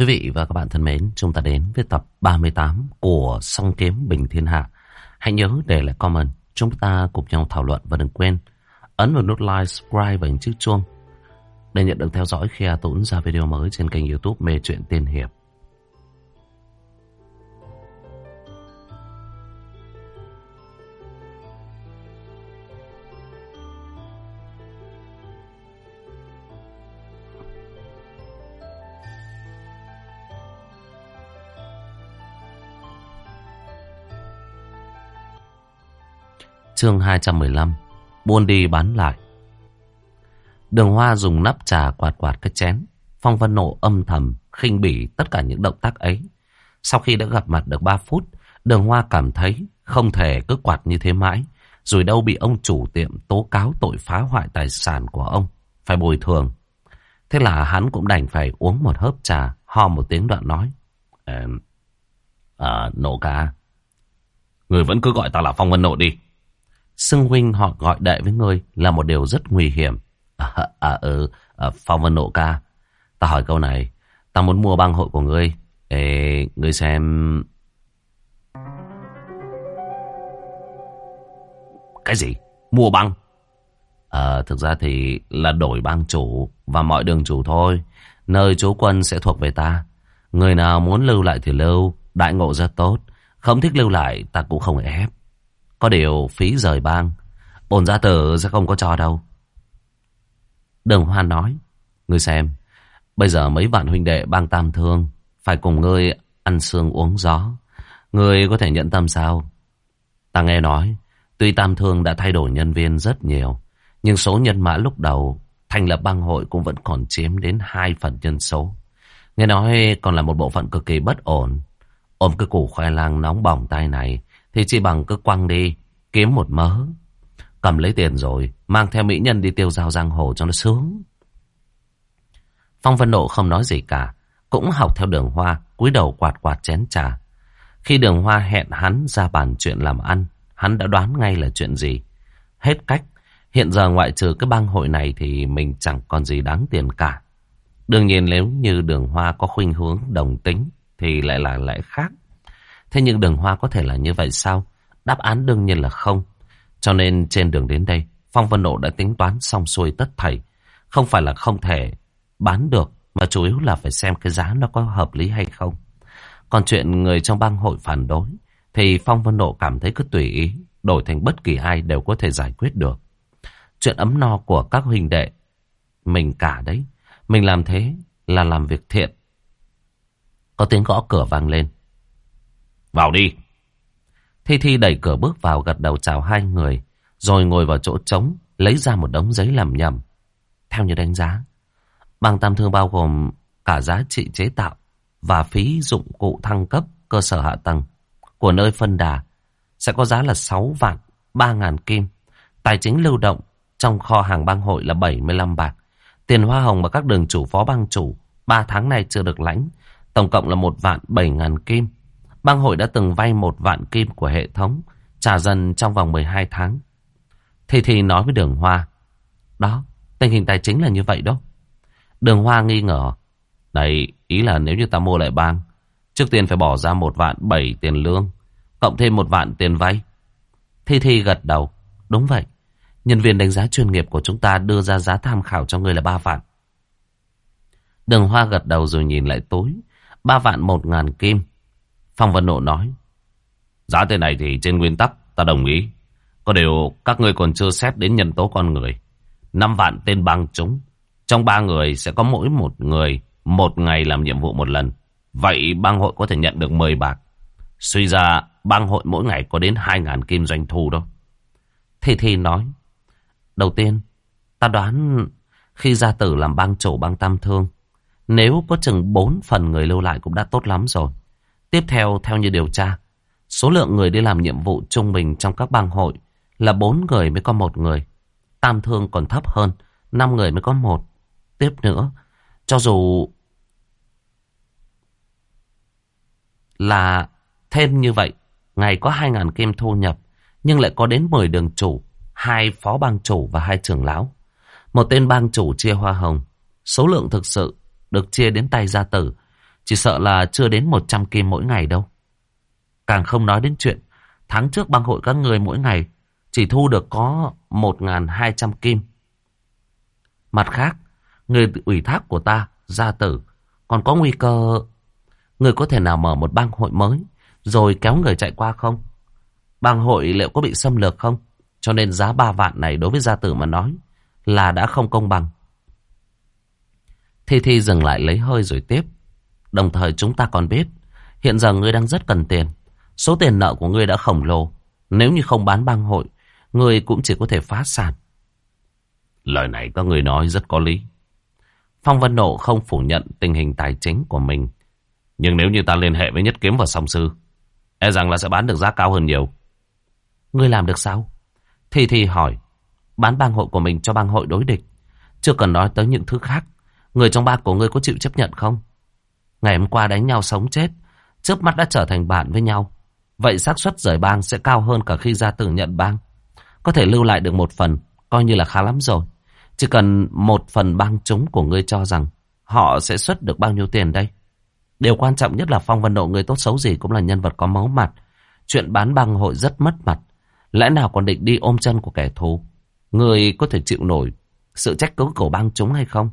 Quý vị và các bạn thân mến, chúng ta đến với tập 38 của Song Kiếm Bình Thiên Hạ. Hãy nhớ để lại comment, chúng ta cùng nhau thảo luận và đừng quên ấn vào nút like, subscribe và chiếc chuông để nhận được theo dõi khi A Tũng ra video mới trên kênh youtube Mê Chuyện Tiên Hiệp. Chương 215 Buôn đi bán lại. Đường Hoa dùng nắp trà quạt quạt cái chén. Phong Vân Nộ âm thầm khinh bỉ tất cả những động tác ấy. Sau khi đã gặp mặt được 3 phút Đường Hoa cảm thấy không thể cứ quạt như thế mãi Rồi đâu bị ông chủ tiệm tố cáo tội phá hoại tài sản của ông Phải bồi thường. Thế là hắn cũng đành phải uống một hớp trà Ho một tiếng đoạn nói À, nộ ca Người vẫn cứ gọi ta là Phong Vân Nộ đi. Xưng huynh họ gọi đệ với ngươi là một điều rất nguy hiểm. À, à, à ừ, à, Phong Vân Nộ ca. Ta hỏi câu này, ta muốn mua băng hội của ngươi. Ê, ngươi xem... Cái gì? Mua băng? À, ờ, thực ra thì là đổi băng chủ và mọi đường chủ thôi. Nơi chú quân sẽ thuộc về ta. Người nào muốn lưu lại thì lưu, đại ngộ rất tốt. Không thích lưu lại ta cũng không ép. Có điều phí rời bang, Bồn gia tử sẽ không có cho đâu. Đường Hoan nói, Ngươi xem, Bây giờ mấy vạn huynh đệ bang tam thương Phải cùng ngươi ăn xương uống gió. Ngươi có thể nhận tâm sao? Ta nghe nói, Tuy tam thương đã thay đổi nhân viên rất nhiều, Nhưng số nhân mã lúc đầu Thành lập bang hội cũng vẫn còn chiếm đến 2 phần nhân số. Nghe nói còn là một bộ phận cực kỳ bất ổn. Ôm cái củ khoai lang nóng bỏng tay này thì chỉ bằng cứ quăng đi, Kiếm một mớ. Cầm lấy tiền rồi, Mang theo mỹ nhân đi tiêu giao giang hồ cho nó sướng. Phong Vân Nộ không nói gì cả, Cũng học theo đường hoa, cúi đầu quạt quạt chén trà. Khi đường hoa hẹn hắn ra bàn chuyện làm ăn, Hắn đã đoán ngay là chuyện gì. Hết cách, Hiện giờ ngoại trừ cái bang hội này Thì mình chẳng còn gì đáng tiền cả. Đương nhiên nếu như đường hoa có khuynh hướng đồng tính, Thì lại là lẽ khác. Thế nhưng đường hoa có thể là như vậy sao? Đáp án đương nhiên là không. Cho nên trên đường đến đây, Phong Vân Nộ đã tính toán xong xuôi tất thảy. Không phải là không thể bán được, mà chủ yếu là phải xem cái giá nó có hợp lý hay không. Còn chuyện người trong bang hội phản đối, thì Phong Vân Nộ cảm thấy cứ tùy ý, đổi thành bất kỳ ai đều có thể giải quyết được. Chuyện ấm no của các huynh đệ, mình cả đấy. Mình làm thế là làm việc thiện. Có tiếng gõ cửa vang lên. Vào đi. Thi Thi đẩy cửa bước vào gật đầu chào hai người. Rồi ngồi vào chỗ trống, lấy ra một đống giấy làm nhầm. Theo như đánh giá, bằng tam thương bao gồm cả giá trị chế tạo và phí dụng cụ thăng cấp cơ sở hạ tầng của nơi phân đà sẽ có giá là 6 vạn 3 ngàn kim. Tài chính lưu động trong kho hàng bang hội là 75 bạc. Tiền hoa hồng mà các đường chủ phó bang chủ 3 tháng này chưa được lãnh. Tổng cộng là 1 vạn 7 ngàn kim. Bang hội đã từng vay một vạn kim của hệ thống, trả dần trong vòng 12 tháng. Thì thì nói với đường hoa, đó, tình hình tài chính là như vậy đó. Đường hoa nghi ngờ, này ý là nếu như ta mua lại bang, trước tiên phải bỏ ra một vạn bảy tiền lương, cộng thêm một vạn tiền vay. Thi Thi gật đầu, đúng vậy. Nhân viên đánh giá chuyên nghiệp của chúng ta đưa ra giá tham khảo cho người là ba vạn. Đường Hoa gật đầu rồi nhìn lại tối. Ba vạn một ngàn kim. Phong Vân Nộ nói. Giá tiền này thì trên nguyên tắc ta đồng ý. Có điều các ngươi còn chưa xét đến nhân tố con người. Năm vạn tên băng chúng. Trong ba người sẽ có mỗi một người một ngày làm nhiệm vụ một lần. Vậy bang hội có thể nhận được 10 bạc. Suy ra bang hội mỗi ngày có đến 2.000 kim doanh thu đâu. Thi Thi nói. Đầu tiên, ta đoán khi gia tử làm bang chủ bang tam thương. Nếu có chừng 4 phần người lưu lại cũng đã tốt lắm rồi. Tiếp theo, theo như điều tra, số lượng người đi làm nhiệm vụ trung bình trong các bang hội là 4 người mới có một người. Tam thương còn thấp hơn, 5 người mới có một. Tiếp nữa, cho dù là thêm như vậy, ngày có 2.000 kim thu nhập, nhưng lại có đến 10 đường chủ, hai phó bang chủ và hai trưởng lão. Một tên bang chủ chia hoa hồng, số lượng thực sự được chia đến tay gia tử chỉ sợ là chưa đến 100 kim mỗi ngày đâu. Càng không nói đến chuyện tháng trước băng hội các người mỗi ngày chỉ thu được có 1.200 kim. Mặt khác, người ủy thác của ta, gia tử, còn có nguy cơ... Người có thể nào mở một bang hội mới, rồi kéo người chạy qua không? Bang hội liệu có bị xâm lược không? Cho nên giá ba vạn này đối với gia tử mà nói là đã không công bằng. Thi Thi dừng lại lấy hơi rồi tiếp. Đồng thời chúng ta còn biết, hiện giờ ngươi đang rất cần tiền. Số tiền nợ của ngươi đã khổng lồ. Nếu như không bán bang hội, ngươi cũng chỉ có thể phá sản. Lời này các người nói rất có lý. Phong Vân Nộ không phủ nhận tình hình tài chính của mình. Nhưng nếu như ta liên hệ với Nhất Kiếm và Song Sư, e rằng là sẽ bán được giá cao hơn nhiều. Ngươi làm được sao? Thì thì hỏi, bán bang hội của mình cho bang hội đối địch. Chưa cần nói tới những thứ khác. Người trong ba của ngươi có chịu chấp nhận không? Ngày hôm qua đánh nhau sống chết, trước mắt đã trở thành bạn với nhau. Vậy xác suất rời bang sẽ cao hơn cả khi ra tử nhận bang. Có thể lưu lại được một phần, coi như là khá lắm rồi. Chỉ cần một phần bang chúng của ngươi cho rằng họ sẽ xuất được bao nhiêu tiền đây. Điều quan trọng nhất là Phong Vân Độ người tốt xấu gì cũng là nhân vật có máu mặt. Chuyện bán băng hội rất mất mặt. Lẽ nào còn định đi ôm chân của kẻ thù? Người có thể chịu nổi sự trách cứ của băng chúng hay không?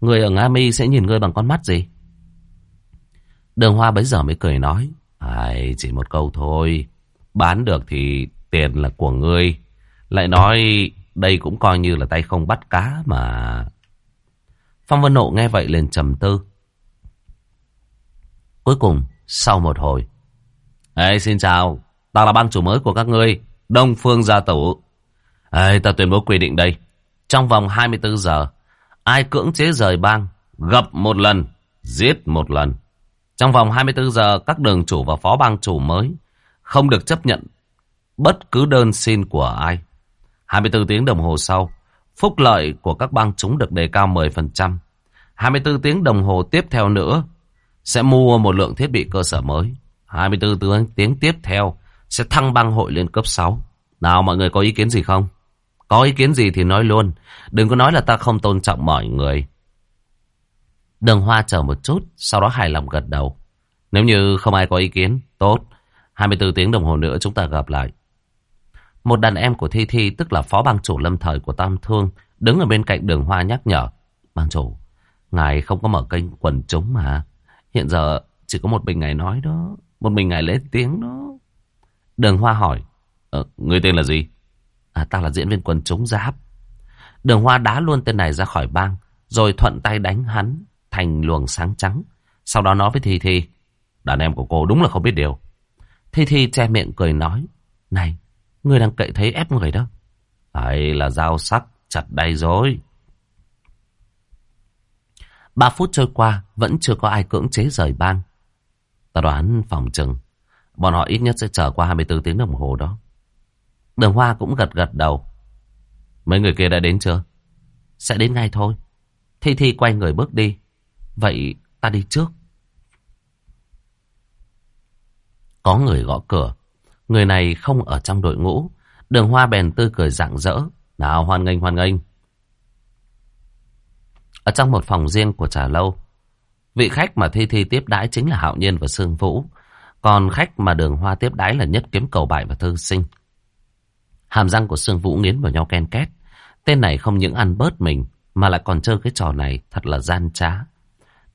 Người ở Nga Mi sẽ nhìn ngươi bằng con mắt gì? Đường Hoa bấy giờ mới cười nói. Ai, chỉ một câu thôi. Bán được thì tiền là của ngươi. Lại nói đây cũng coi như là tay không bắt cá mà. Phong Vân Nộ nghe vậy liền trầm tư. Cuối cùng, sau một hồi. Ê, xin chào. Ta là ban chủ mới của các ngươi. Đông Phương Gia Tủ. Ê, ta tuyên bố quy định đây. Trong vòng 24 giờ, ai cưỡng chế rời bang, gặp một lần, giết một lần. Trong vòng 24 giờ, các đường chủ và phó bang chủ mới không được chấp nhận bất cứ đơn xin của ai. 24 tiếng đồng hồ sau, phúc lợi của các bang chúng được đề cao 10%. 24 tiếng đồng hồ tiếp theo nữa sẽ mua một lượng thiết bị cơ sở mới. 24 tiếng tiếp theo sẽ thăng bang hội lên cấp 6. Nào mọi người có ý kiến gì không? Có ý kiến gì thì nói luôn. Đừng có nói là ta không tôn trọng mọi người. Đường Hoa chờ một chút, sau đó hài lòng gật đầu. Nếu như không ai có ý kiến, tốt. 24 tiếng đồng hồ nữa chúng ta gặp lại. Một đàn em của Thi Thi, tức là phó bang chủ lâm thời của Tam Thương, đứng ở bên cạnh đường Hoa nhắc nhở. Bang chủ, ngài không có mở kênh quần chúng mà. Hiện giờ chỉ có một mình ngài nói đó. Một mình ngài lên tiếng đó. Đường Hoa hỏi. Ờ, người tên là gì? À, ta là diễn viên quần chúng giáp. Đường Hoa đá luôn tên này ra khỏi bang. Rồi thuận tay đánh hắn thành luồng sáng trắng. Sau đó nói với Thi Thi. Đàn em của cô đúng là không biết điều. Thi Thi che miệng cười nói. Này, người đang cậy thấy ép người đó. Ấy là dao sắc, chặt đây rồi. Ba phút trôi qua, vẫn chưa có ai cưỡng chế rời bang. Ta đoán phòng trừng, bọn họ ít nhất sẽ chờ qua 24 tiếng đồng hồ đó. Đường Hoa cũng gật gật đầu. Mấy người kia đã đến chưa? Sẽ đến ngay thôi. Thi Thi quay người bước đi. Vậy ta đi trước. Có người gõ cửa. Người này không ở trong đội ngũ. Đường Hoa bèn tươi cười rạng rỡ. Nào hoan nghênh hoan nghênh. Ở trong một phòng riêng của trà lâu, vị khách mà Thi Thi tiếp đái chính là Hạo Nhiên và Sương Vũ. Còn khách mà đường hoa tiếp đái là nhất kiếm cầu bại và thư sinh. Hàm răng của Sương Vũ nghiến vào nhau ken két. Tên này không những ăn bớt mình, mà lại còn chơi cái trò này thật là gian trá.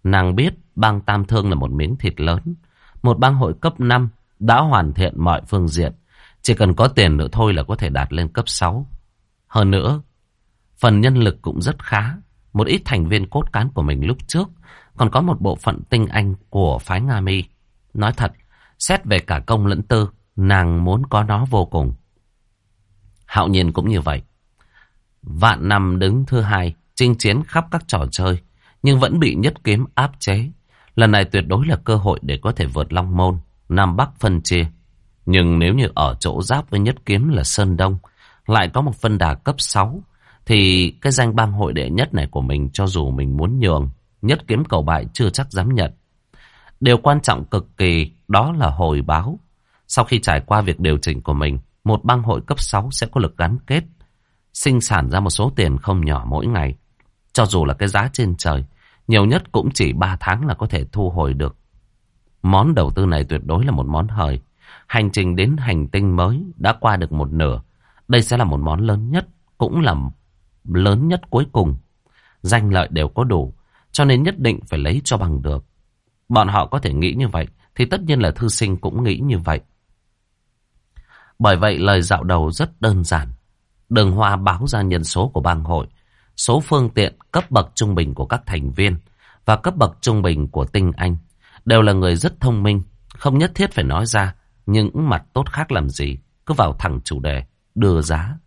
Nàng biết bang Tam Thương là một miếng thịt lớn. Một bang hội cấp 5 đã hoàn thiện mọi phương diện. Chỉ cần có tiền nữa thôi là có thể đạt lên cấp 6. Hơn nữa, phần nhân lực cũng rất khá một ít thành viên cốt cán của mình lúc trước, còn có một bộ phận tinh anh của phái Nga Mi. Nói thật, xét về cả công lẫn tư, nàng muốn có nó vô cùng. Hạo nhiên cũng như vậy. Vạn năm đứng thứ hai, chinh chiến khắp các trò chơi, nhưng vẫn bị nhất kiếm áp chế. Lần này tuyệt đối là cơ hội để có thể vượt Long Môn, Nam Bắc phân chia. Nhưng nếu như ở chỗ giáp với nhất kiếm là Sơn Đông, lại có một phân đà cấp 6, thì cái danh bang hội đệ nhất này của mình cho dù mình muốn nhường, nhất kiếm cầu bại chưa chắc dám nhận. Điều quan trọng cực kỳ đó là hồi báo. Sau khi trải qua việc điều chỉnh của mình, một bang hội cấp 6 sẽ có lực gắn kết, sinh sản ra một số tiền không nhỏ mỗi ngày. Cho dù là cái giá trên trời, nhiều nhất cũng chỉ 3 tháng là có thể thu hồi được. Món đầu tư này tuyệt đối là một món hời. Hành trình đến hành tinh mới đã qua được một nửa. Đây sẽ là một món lớn nhất, cũng là lớn nhất cuối cùng. Danh lợi đều có đủ, cho nên nhất định phải lấy cho bằng được. Bọn họ có thể nghĩ như vậy, thì tất nhiên là thư sinh cũng nghĩ như vậy. Bởi vậy lời dạo đầu rất đơn giản. Đường Hoa báo ra nhân số của bang hội, số phương tiện cấp bậc trung bình của các thành viên và cấp bậc trung bình của tinh anh đều là người rất thông minh, không nhất thiết phải nói ra những mặt tốt khác làm gì, cứ vào thẳng chủ đề, đưa giá.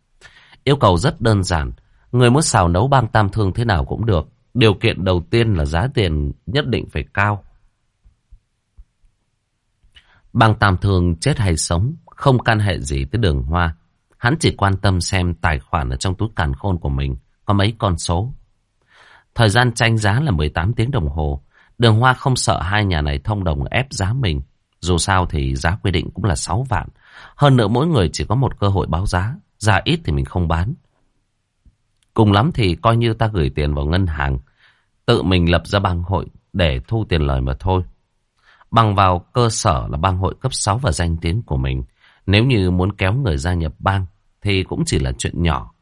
Yêu cầu rất đơn giản, người muốn xào nấu bang tam thương thế nào cũng được. Điều kiện đầu tiên là giá tiền nhất định phải cao. Bang tam thương chết hay sống, không can hệ gì tới đường hoa. Hắn chỉ quan tâm xem tài khoản ở trong túi càn khôn của mình có mấy con số. Thời gian tranh giá là 18 tiếng đồng hồ. Đường Hoa không sợ hai nhà này thông đồng ép giá mình. Dù sao thì giá quy định cũng là 6 vạn. Hơn nữa mỗi người chỉ có một cơ hội báo giá. Giá ít thì mình không bán. Cùng lắm thì coi như ta gửi tiền vào ngân hàng. Tự mình lập ra bang hội để thu tiền lời mà thôi. Bằng vào cơ sở là bang hội cấp 6 và danh tiếng của mình. Nếu như muốn kéo người gia nhập bang thì cũng chỉ là chuyện nhỏ.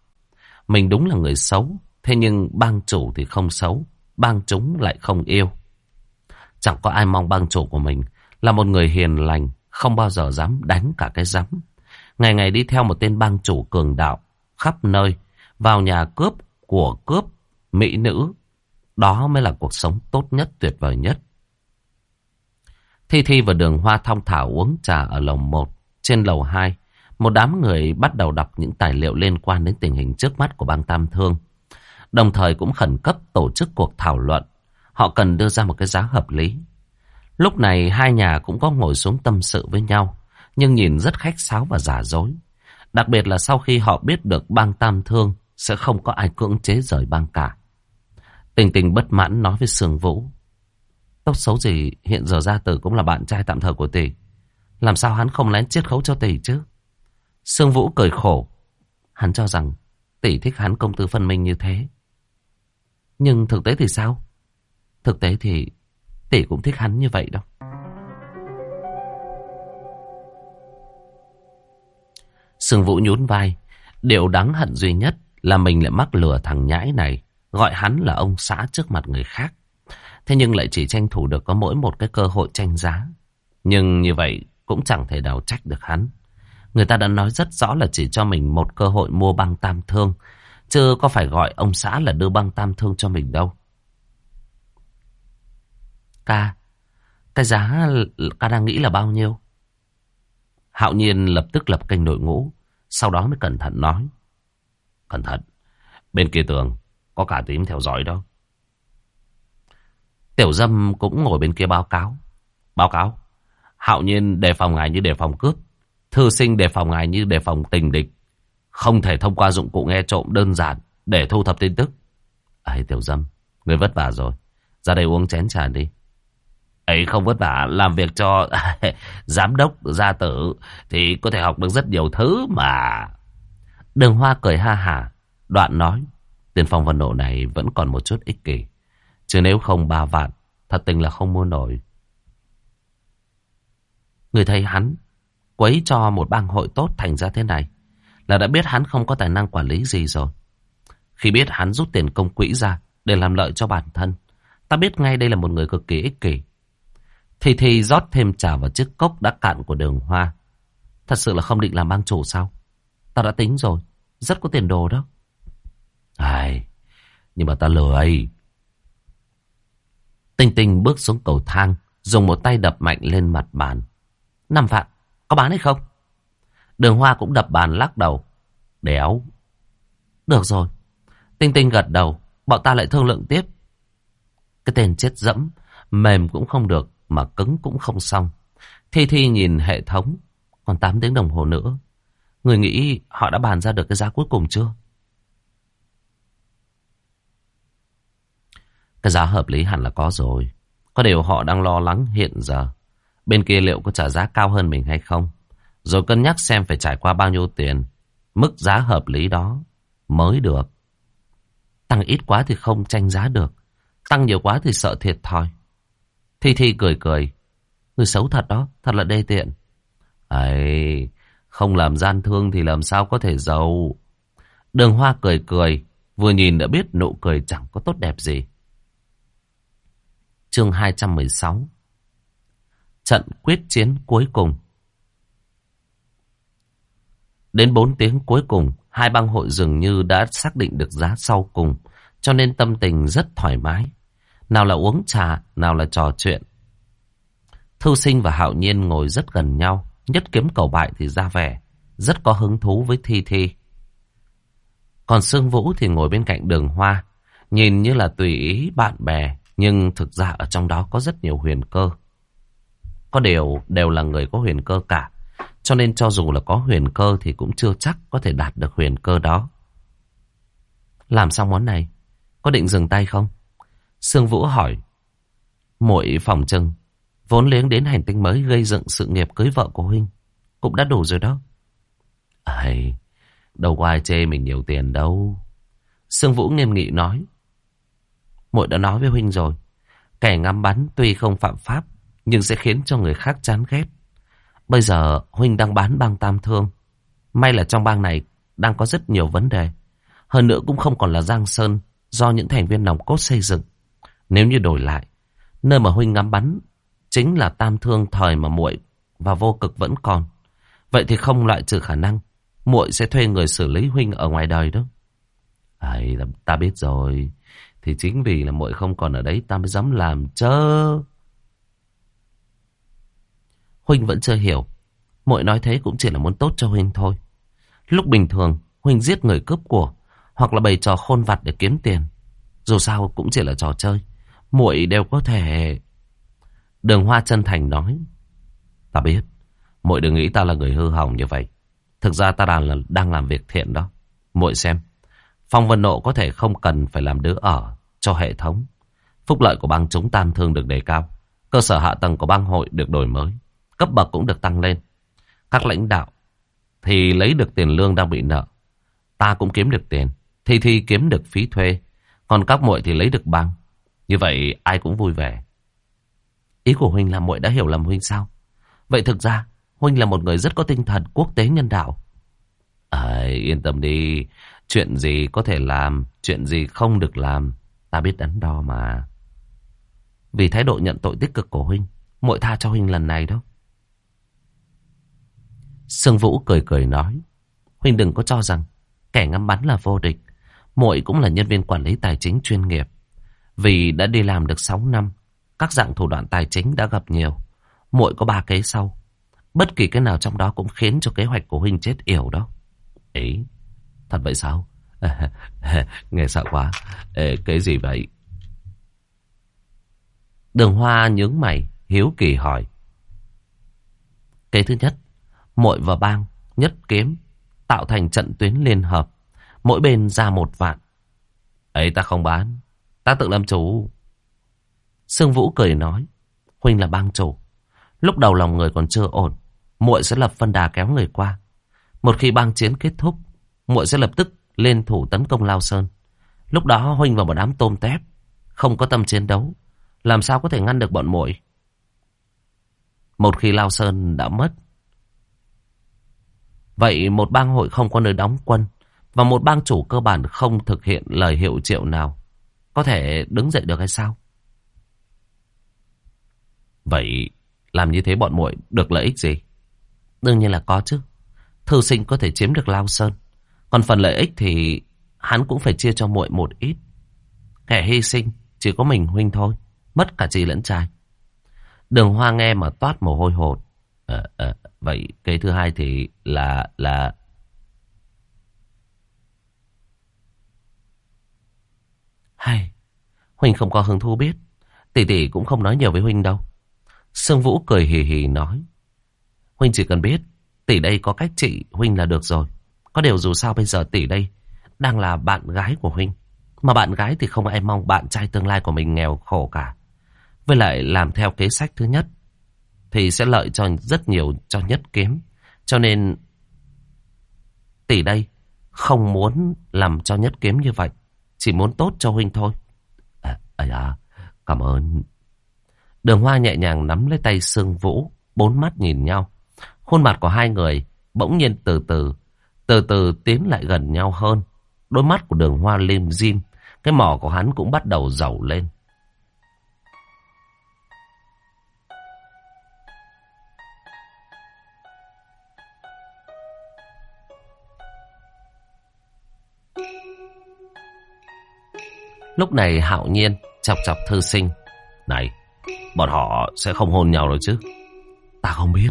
Mình đúng là người xấu, thế nhưng bang chủ thì không xấu, bang chúng lại không yêu. Chẳng có ai mong bang chủ của mình là một người hiền lành, không bao giờ dám đánh cả cái dám. Ngày ngày đi theo một tên bang chủ cường đạo, khắp nơi, vào nhà cướp, của cướp, mỹ nữ. Đó mới là cuộc sống tốt nhất, tuyệt vời nhất. Thi Thi và đường hoa thong thảo uống trà ở lầu 1. Trên lầu 2, một đám người bắt đầu đọc những tài liệu liên quan đến tình hình trước mắt của bang Tam Thương. Đồng thời cũng khẩn cấp tổ chức cuộc thảo luận. Họ cần đưa ra một cái giá hợp lý. Lúc này hai nhà cũng có ngồi xuống tâm sự với nhau. Nhưng nhìn rất khách sáo và giả dối. Đặc biệt là sau khi họ biết được bang Tam Thương sẽ không có ai cưỡng chế rời bang cả. Tình tình bất mãn nói với Sương Vũ. Tốt xấu gì, hiện giờ gia tử cũng là bạn trai tạm thời của tỷ. Làm sao hắn không lén chiết khấu cho tỷ chứ? Sương Vũ cười khổ. Hắn cho rằng tỷ thích hắn công tư phân minh như thế. Nhưng thực tế thì sao? Thực tế thì tỷ cũng thích hắn như vậy đâu. Sương Vũ nhún vai. Điều đáng hận duy nhất là mình lại mắc lừa thằng nhãi này. Gọi hắn là ông xã trước mặt người khác. Thế nhưng lại chỉ tranh thủ được có mỗi một cái cơ hội tranh giá. Nhưng như vậy cũng chẳng thể nào trách được hắn. Người ta đã nói rất rõ là chỉ cho mình một cơ hội mua băng tam thương. Chứ có phải gọi ông xã là đưa băng tam thương cho mình đâu. Ca, cái giá ca đang nghĩ là bao nhiêu? Hạo nhiên lập tức lập kênh đội ngũ. Sau đó mới cẩn thận nói. Cẩn thận, bên kia tường có cả tím theo dõi đó. Tiểu dâm cũng ngồi bên kia báo cáo. Báo cáo, hạo nhiên đề phòng ngài như đề phòng cướp. Thư sinh đề phòng ngài như đề phòng tình địch. Không thể thông qua dụng cụ nghe trộm đơn giản để thu thập tin tức. ấy tiểu dâm, người vất vả rồi. Ra đây uống chén trà đi. ấy không vất vả, làm việc cho giám đốc gia tử thì có thể học được rất nhiều thứ mà. Đường Hoa cười ha hả, đoạn nói, tiền phong vận độ này vẫn còn một chút ích kỷ. Chứ nếu không ba vạn, thật tình là không mua nổi. Người thấy hắn quấy cho một bang hội tốt thành ra thế này là đã biết hắn không có tài năng quản lý gì rồi. Khi biết hắn rút tiền công quỹ ra để làm lợi cho bản thân, ta biết ngay đây là một người cực kỳ ích kỷ. Thì thì rót thêm trà vào chiếc cốc đã cạn của đường hoa. Thật sự là không định làm bang chủ sao? Ta đã tính rồi, rất có tiền đồ đó. Ai, nhưng mà ta lừa ấy. Tinh tinh bước xuống cầu thang, dùng một tay đập mạnh lên mặt bàn. Năm vạn. Có bán hay không? Đường Hoa cũng đập bàn lắc đầu. Đéo. Được rồi. Tinh Tinh gật đầu. Bọn ta lại thương lượng tiếp. Cái tên chết dẫm. Mềm cũng không được. Mà cứng cũng không xong. Thi Thi nhìn hệ thống. Còn 8 tiếng đồng hồ nữa. Người nghĩ họ đã bàn ra được cái giá cuối cùng chưa? Cái giá hợp lý hẳn là có rồi. Có điều họ đang lo lắng hiện giờ. Bên kia liệu có trả giá cao hơn mình hay không? Rồi cân nhắc xem phải trải qua bao nhiêu tiền. Mức giá hợp lý đó mới được. Tăng ít quá thì không tranh giá được. Tăng nhiều quá thì sợ thiệt thòi. Thi Thi cười cười. Người xấu thật đó, thật là đê tiện. Ấy, không làm gian thương thì làm sao có thể giàu. Đường Hoa cười cười, vừa nhìn đã biết nụ cười chẳng có tốt đẹp gì. Chương 216 Trận quyết chiến cuối cùng Đến 4 tiếng cuối cùng, hai bang hội dường như đã xác định được giá sau cùng, cho nên tâm tình rất thoải mái. Nào là uống trà, nào là trò chuyện. Thư sinh và hạo nhiên ngồi rất gần nhau, nhất kiếm cầu bại thì ra vẻ, rất có hứng thú với Thi Thi. Còn Sương Vũ thì ngồi bên cạnh đường hoa, nhìn như là tùy ý bạn bè, nhưng thực ra ở trong đó có rất nhiều huyền cơ. Có điều đều là người có huyền cơ cả. Cho nên cho dù là có huyền cơ thì cũng chưa chắc có thể đạt được huyền cơ đó. Làm xong món này, có định dừng tay không? Sương Vũ hỏi. Mội phòng trừng vốn liếng đến hành tinh mới gây dựng sự nghiệp cưới vợ của Huynh, cũng đã đủ rồi đó. Ây, đâu có ai chê mình nhiều tiền đâu. Sương Vũ nghiêm nghị nói. Mội đã nói với Huynh rồi, kẻ ngắm bắn tuy không phạm pháp, nhưng sẽ khiến cho người khác chán ghét. Bây giờ Huynh đang bán bang tam thương. May là trong bang này đang có rất nhiều vấn đề. Hơn nữa cũng không còn là Giang Sơn do những thành viên nòng cốt xây dựng. Nếu như đổi lại, nơi mà Huynh ngắm bắn chính là tam thương thời mà muội và vô cực vẫn còn. Vậy thì không loại trừ khả năng muội sẽ thuê người xử lý Huynh ở ngoài đời đó. Ấy, ta biết rồi. Thì chính vì là muội không còn ở đấy ta mới dám làm chớ. Huynh vẫn chưa hiểu. Mội nói thế cũng chỉ là muốn tốt cho Huynh thôi. Lúc bình thường, Huynh giết người cướp của, hoặc là bày trò khôn vặt để kiếm tiền. Dù sao cũng chỉ là trò chơi. Muội đều có thể... Đường Hoa chân thành nói. Ta biết, muội đừng nghĩ ta là người hư hỏng như vậy. Thực ra ta đang, là, đang làm việc thiện đó. Muội xem, Phong Vân Nộ có thể không cần phải làm đứa ở cho hệ thống. Phúc lợi của bang chúng tam thương được đề cao. Cơ sở hạ tầng của bang hội được đổi mới cấp bậc cũng được tăng lên. Các lãnh đạo thì lấy được tiền lương đang bị nợ. Ta cũng kiếm được tiền. Thi Thi kiếm được phí thuê. Còn các muội thì lấy được băng. Như vậy ai cũng vui vẻ. Ý của Huynh là muội đã hiểu lầm Huynh sao? Vậy thực ra Huynh là một người rất có tinh thần quốc tế nhân đạo. À, yên tâm đi. Chuyện gì có thể làm, chuyện gì không được làm. Ta biết đắn đo mà. Vì thái độ nhận tội tích cực của Huynh, muội tha cho Huynh lần này đâu. Sương Vũ cười cười nói. Huynh đừng có cho rằng kẻ ngắm bắn là vô địch. muội cũng là nhân viên quản lý tài chính chuyên nghiệp. Vì đã đi làm được 6 năm, các dạng thủ đoạn tài chính đã gặp nhiều. muội có ba kế sau. Bất kỳ cái nào trong đó cũng khiến cho kế hoạch của Huynh chết yểu đó. Ý, thật vậy sao? Nghe sợ quá. Ê, cái gì vậy? Đường Hoa nhướng mày, hiếu kỳ hỏi. Kế thứ nhất, Mội và bang, nhất kiếm, tạo thành trận tuyến liên hợp. Mỗi bên ra một vạn. Ấy ta không bán, ta tự làm chủ. Sương Vũ cười nói, Huynh là bang chủ. Lúc đầu lòng người còn chưa ổn, muội sẽ lập phân đà kéo người qua. Một khi bang chiến kết thúc, muội sẽ lập tức lên thủ tấn công Lao Sơn. Lúc đó Huynh và một đám tôm tép, không có tâm chiến đấu, làm sao có thể ngăn được bọn muội? Một khi Lao Sơn đã mất, Vậy một bang hội không có nơi đóng quân và một bang chủ cơ bản không thực hiện lời hiệu triệu nào có thể đứng dậy được hay sao? Vậy làm như thế bọn muội được lợi ích gì? Đương nhiên là có chứ. Thư sinh có thể chiếm được Lao Sơn. Còn phần lợi ích thì hắn cũng phải chia cho muội một ít. Kẻ hy sinh chỉ có mình huynh thôi. Mất cả chị lẫn trai. Đường hoa nghe mà toát mồ hôi hột. Ờ, ờ, vậy cái thứ hai thì là là hay huynh không có hứng thú biết. Tỷ tỷ cũng không nói nhiều với huynh đâu. Sương vũ cười hì hì nói. Huynh chỉ cần biết, tỷ đây có cách trị huynh là được rồi. Có điều dù sao bây giờ tỷ đây đang là bạn gái của huynh mà bạn gái thì không ai mong bạn trai tương lai của mình nghèo khổ cả. Với lại làm theo kế sách thứ nhất thì sẽ lợi cho rất nhiều cho nhất kiếm. Cho nên tỷ đây không muốn làm cho nhất kiếm như vậy. Chỉ muốn tốt cho huynh thôi. À, à, à Cảm ơn. Đường Hoa nhẹ nhàng nắm lấy tay Sương Vũ, bốn mắt nhìn nhau. Khuôn mặt của hai người bỗng nhiên từ từ, từ từ tiến lại gần nhau hơn. Đôi mắt của đường Hoa lim dim, cái mỏ của hắn cũng bắt đầu dầu lên. Lúc này hạo nhiên chọc chọc thư sinh. Này, bọn họ sẽ không hôn nhau đâu chứ? Ta không biết.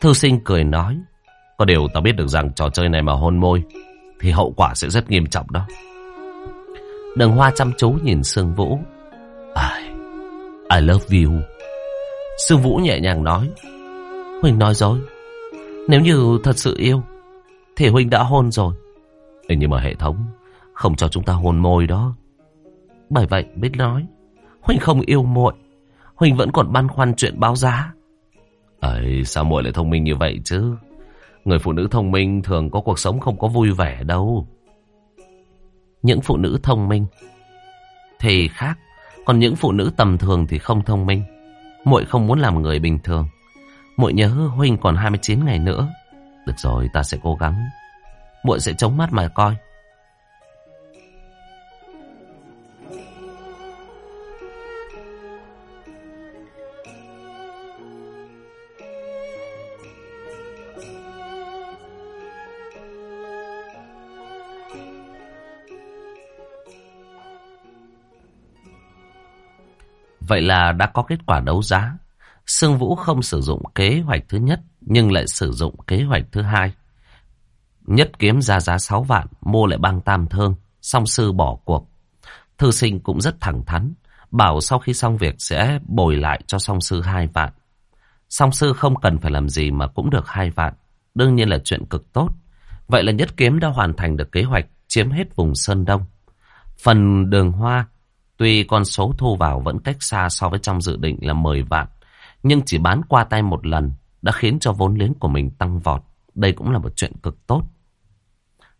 Thư sinh cười nói. Có điều ta biết được rằng trò chơi này mà hôn môi thì hậu quả sẽ rất nghiêm trọng đó. Đường hoa chăm chú nhìn Sương Vũ. I, I love you. Sương Vũ nhẹ nhàng nói. Huỳnh nói dối. Nếu như thật sự yêu thì Huỳnh đã hôn rồi. Nhưng mà hệ thống không cho chúng ta hôn môi đó. Bởi vậy biết nói, Huỳnh không yêu muội, Huỳnh vẫn còn băn khoăn chuyện báo giá. Ấy, sao muội lại thông minh như vậy chứ? Người phụ nữ thông minh thường có cuộc sống không có vui vẻ đâu. Những phụ nữ thông minh thì khác, còn những phụ nữ tầm thường thì không thông minh. Muội không muốn làm người bình thường. Muội nhớ Huynh còn 29 ngày nữa. Được rồi, ta sẽ cố gắng. Muội sẽ chống mắt mà coi. Vậy là đã có kết quả đấu giá. Sương Vũ không sử dụng kế hoạch thứ nhất, nhưng lại sử dụng kế hoạch thứ hai. Nhất kiếm ra giá 6 vạn, mua lại băng tam thương, song sư bỏ cuộc. Thư sinh cũng rất thẳng thắn, bảo sau khi xong việc sẽ bồi lại cho song sư 2 vạn. Song sư không cần phải làm gì mà cũng được 2 vạn, đương nhiên là chuyện cực tốt. Vậy là nhất kiếm đã hoàn thành được kế hoạch chiếm hết vùng Sơn Đông. Phần đường hoa Tuy con số thu vào vẫn cách xa so với trong dự định là 10 vạn, nhưng chỉ bán qua tay một lần đã khiến cho vốn liếng của mình tăng vọt. Đây cũng là một chuyện cực tốt.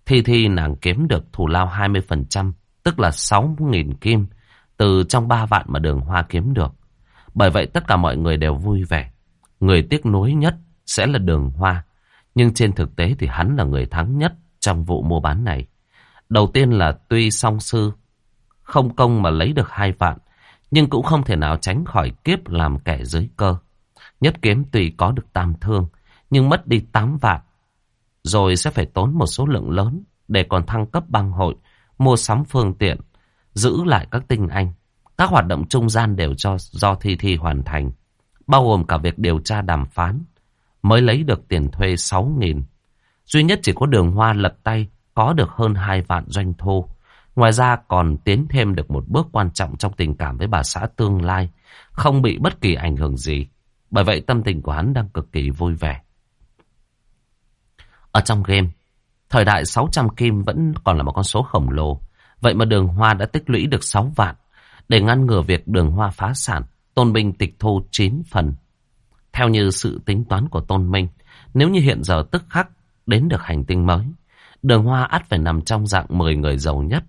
Thi Thi nàng kiếm được thù lao 20%, tức là 6.000 kim, từ trong 3 vạn mà đường hoa kiếm được. Bởi vậy tất cả mọi người đều vui vẻ. Người tiếc nuối nhất sẽ là đường hoa. Nhưng trên thực tế thì hắn là người thắng nhất trong vụ mua bán này. Đầu tiên là tuy song sư không công mà lấy được hai vạn, nhưng cũng không thể nào tránh khỏi kiếp làm kẻ dưới cơ. Nhất kiếm tùy có được tam thương, nhưng mất đi tám vạn, rồi sẽ phải tốn một số lượng lớn để còn thăng cấp băng hội, mua sắm phương tiện, giữ lại các tinh anh. Các hoạt động trung gian đều cho do Thi Thi hoàn thành, bao gồm cả việc điều tra đàm phán, mới lấy được tiền thuê 6.000. Duy nhất chỉ có đường hoa lật tay có được hơn 2 vạn doanh thu. Ngoài ra còn tiến thêm được một bước quan trọng trong tình cảm với bà xã tương lai, không bị bất kỳ ảnh hưởng gì. Bởi vậy tâm tình của hắn đang cực kỳ vui vẻ. Ở trong game, thời đại 600 kim vẫn còn là một con số khổng lồ. Vậy mà đường hoa đã tích lũy được 6 vạn. Để ngăn ngừa việc đường hoa phá sản, Tôn Minh tịch thu 9 phần. Theo như sự tính toán của Tôn Minh, nếu như hiện giờ tức khắc đến được hành tinh mới, đường hoa ắt phải nằm trong dạng 10 người giàu nhất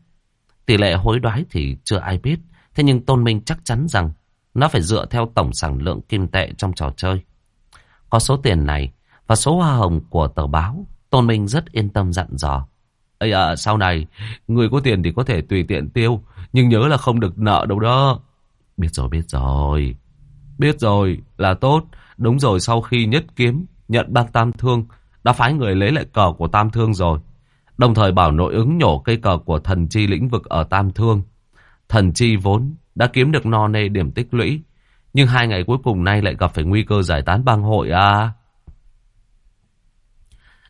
Tỷ lệ hối đoái thì chưa ai biết. Thế nhưng Tôn Minh chắc chắn rằng nó phải dựa theo tổng sản lượng kim tệ trong trò chơi. Có số tiền này và số hoa hồng của tờ báo, Tôn Minh rất yên tâm dặn dò. Ây à, sau này, người có tiền thì có thể tùy tiện tiêu, nhưng nhớ là không được nợ đâu đó. Biết rồi, biết rồi. Biết rồi, là tốt. Đúng rồi, sau khi nhất kiếm, nhận băng tam thương, đã phái người lấy lại cờ của tam thương rồi. Đồng thời bảo nội ứng nhổ cây cờ của thần chi lĩnh vực ở Tam Thương. Thần chi vốn đã kiếm được no nê điểm tích lũy. Nhưng hai ngày cuối cùng nay lại gặp phải nguy cơ giải tán bang hội à.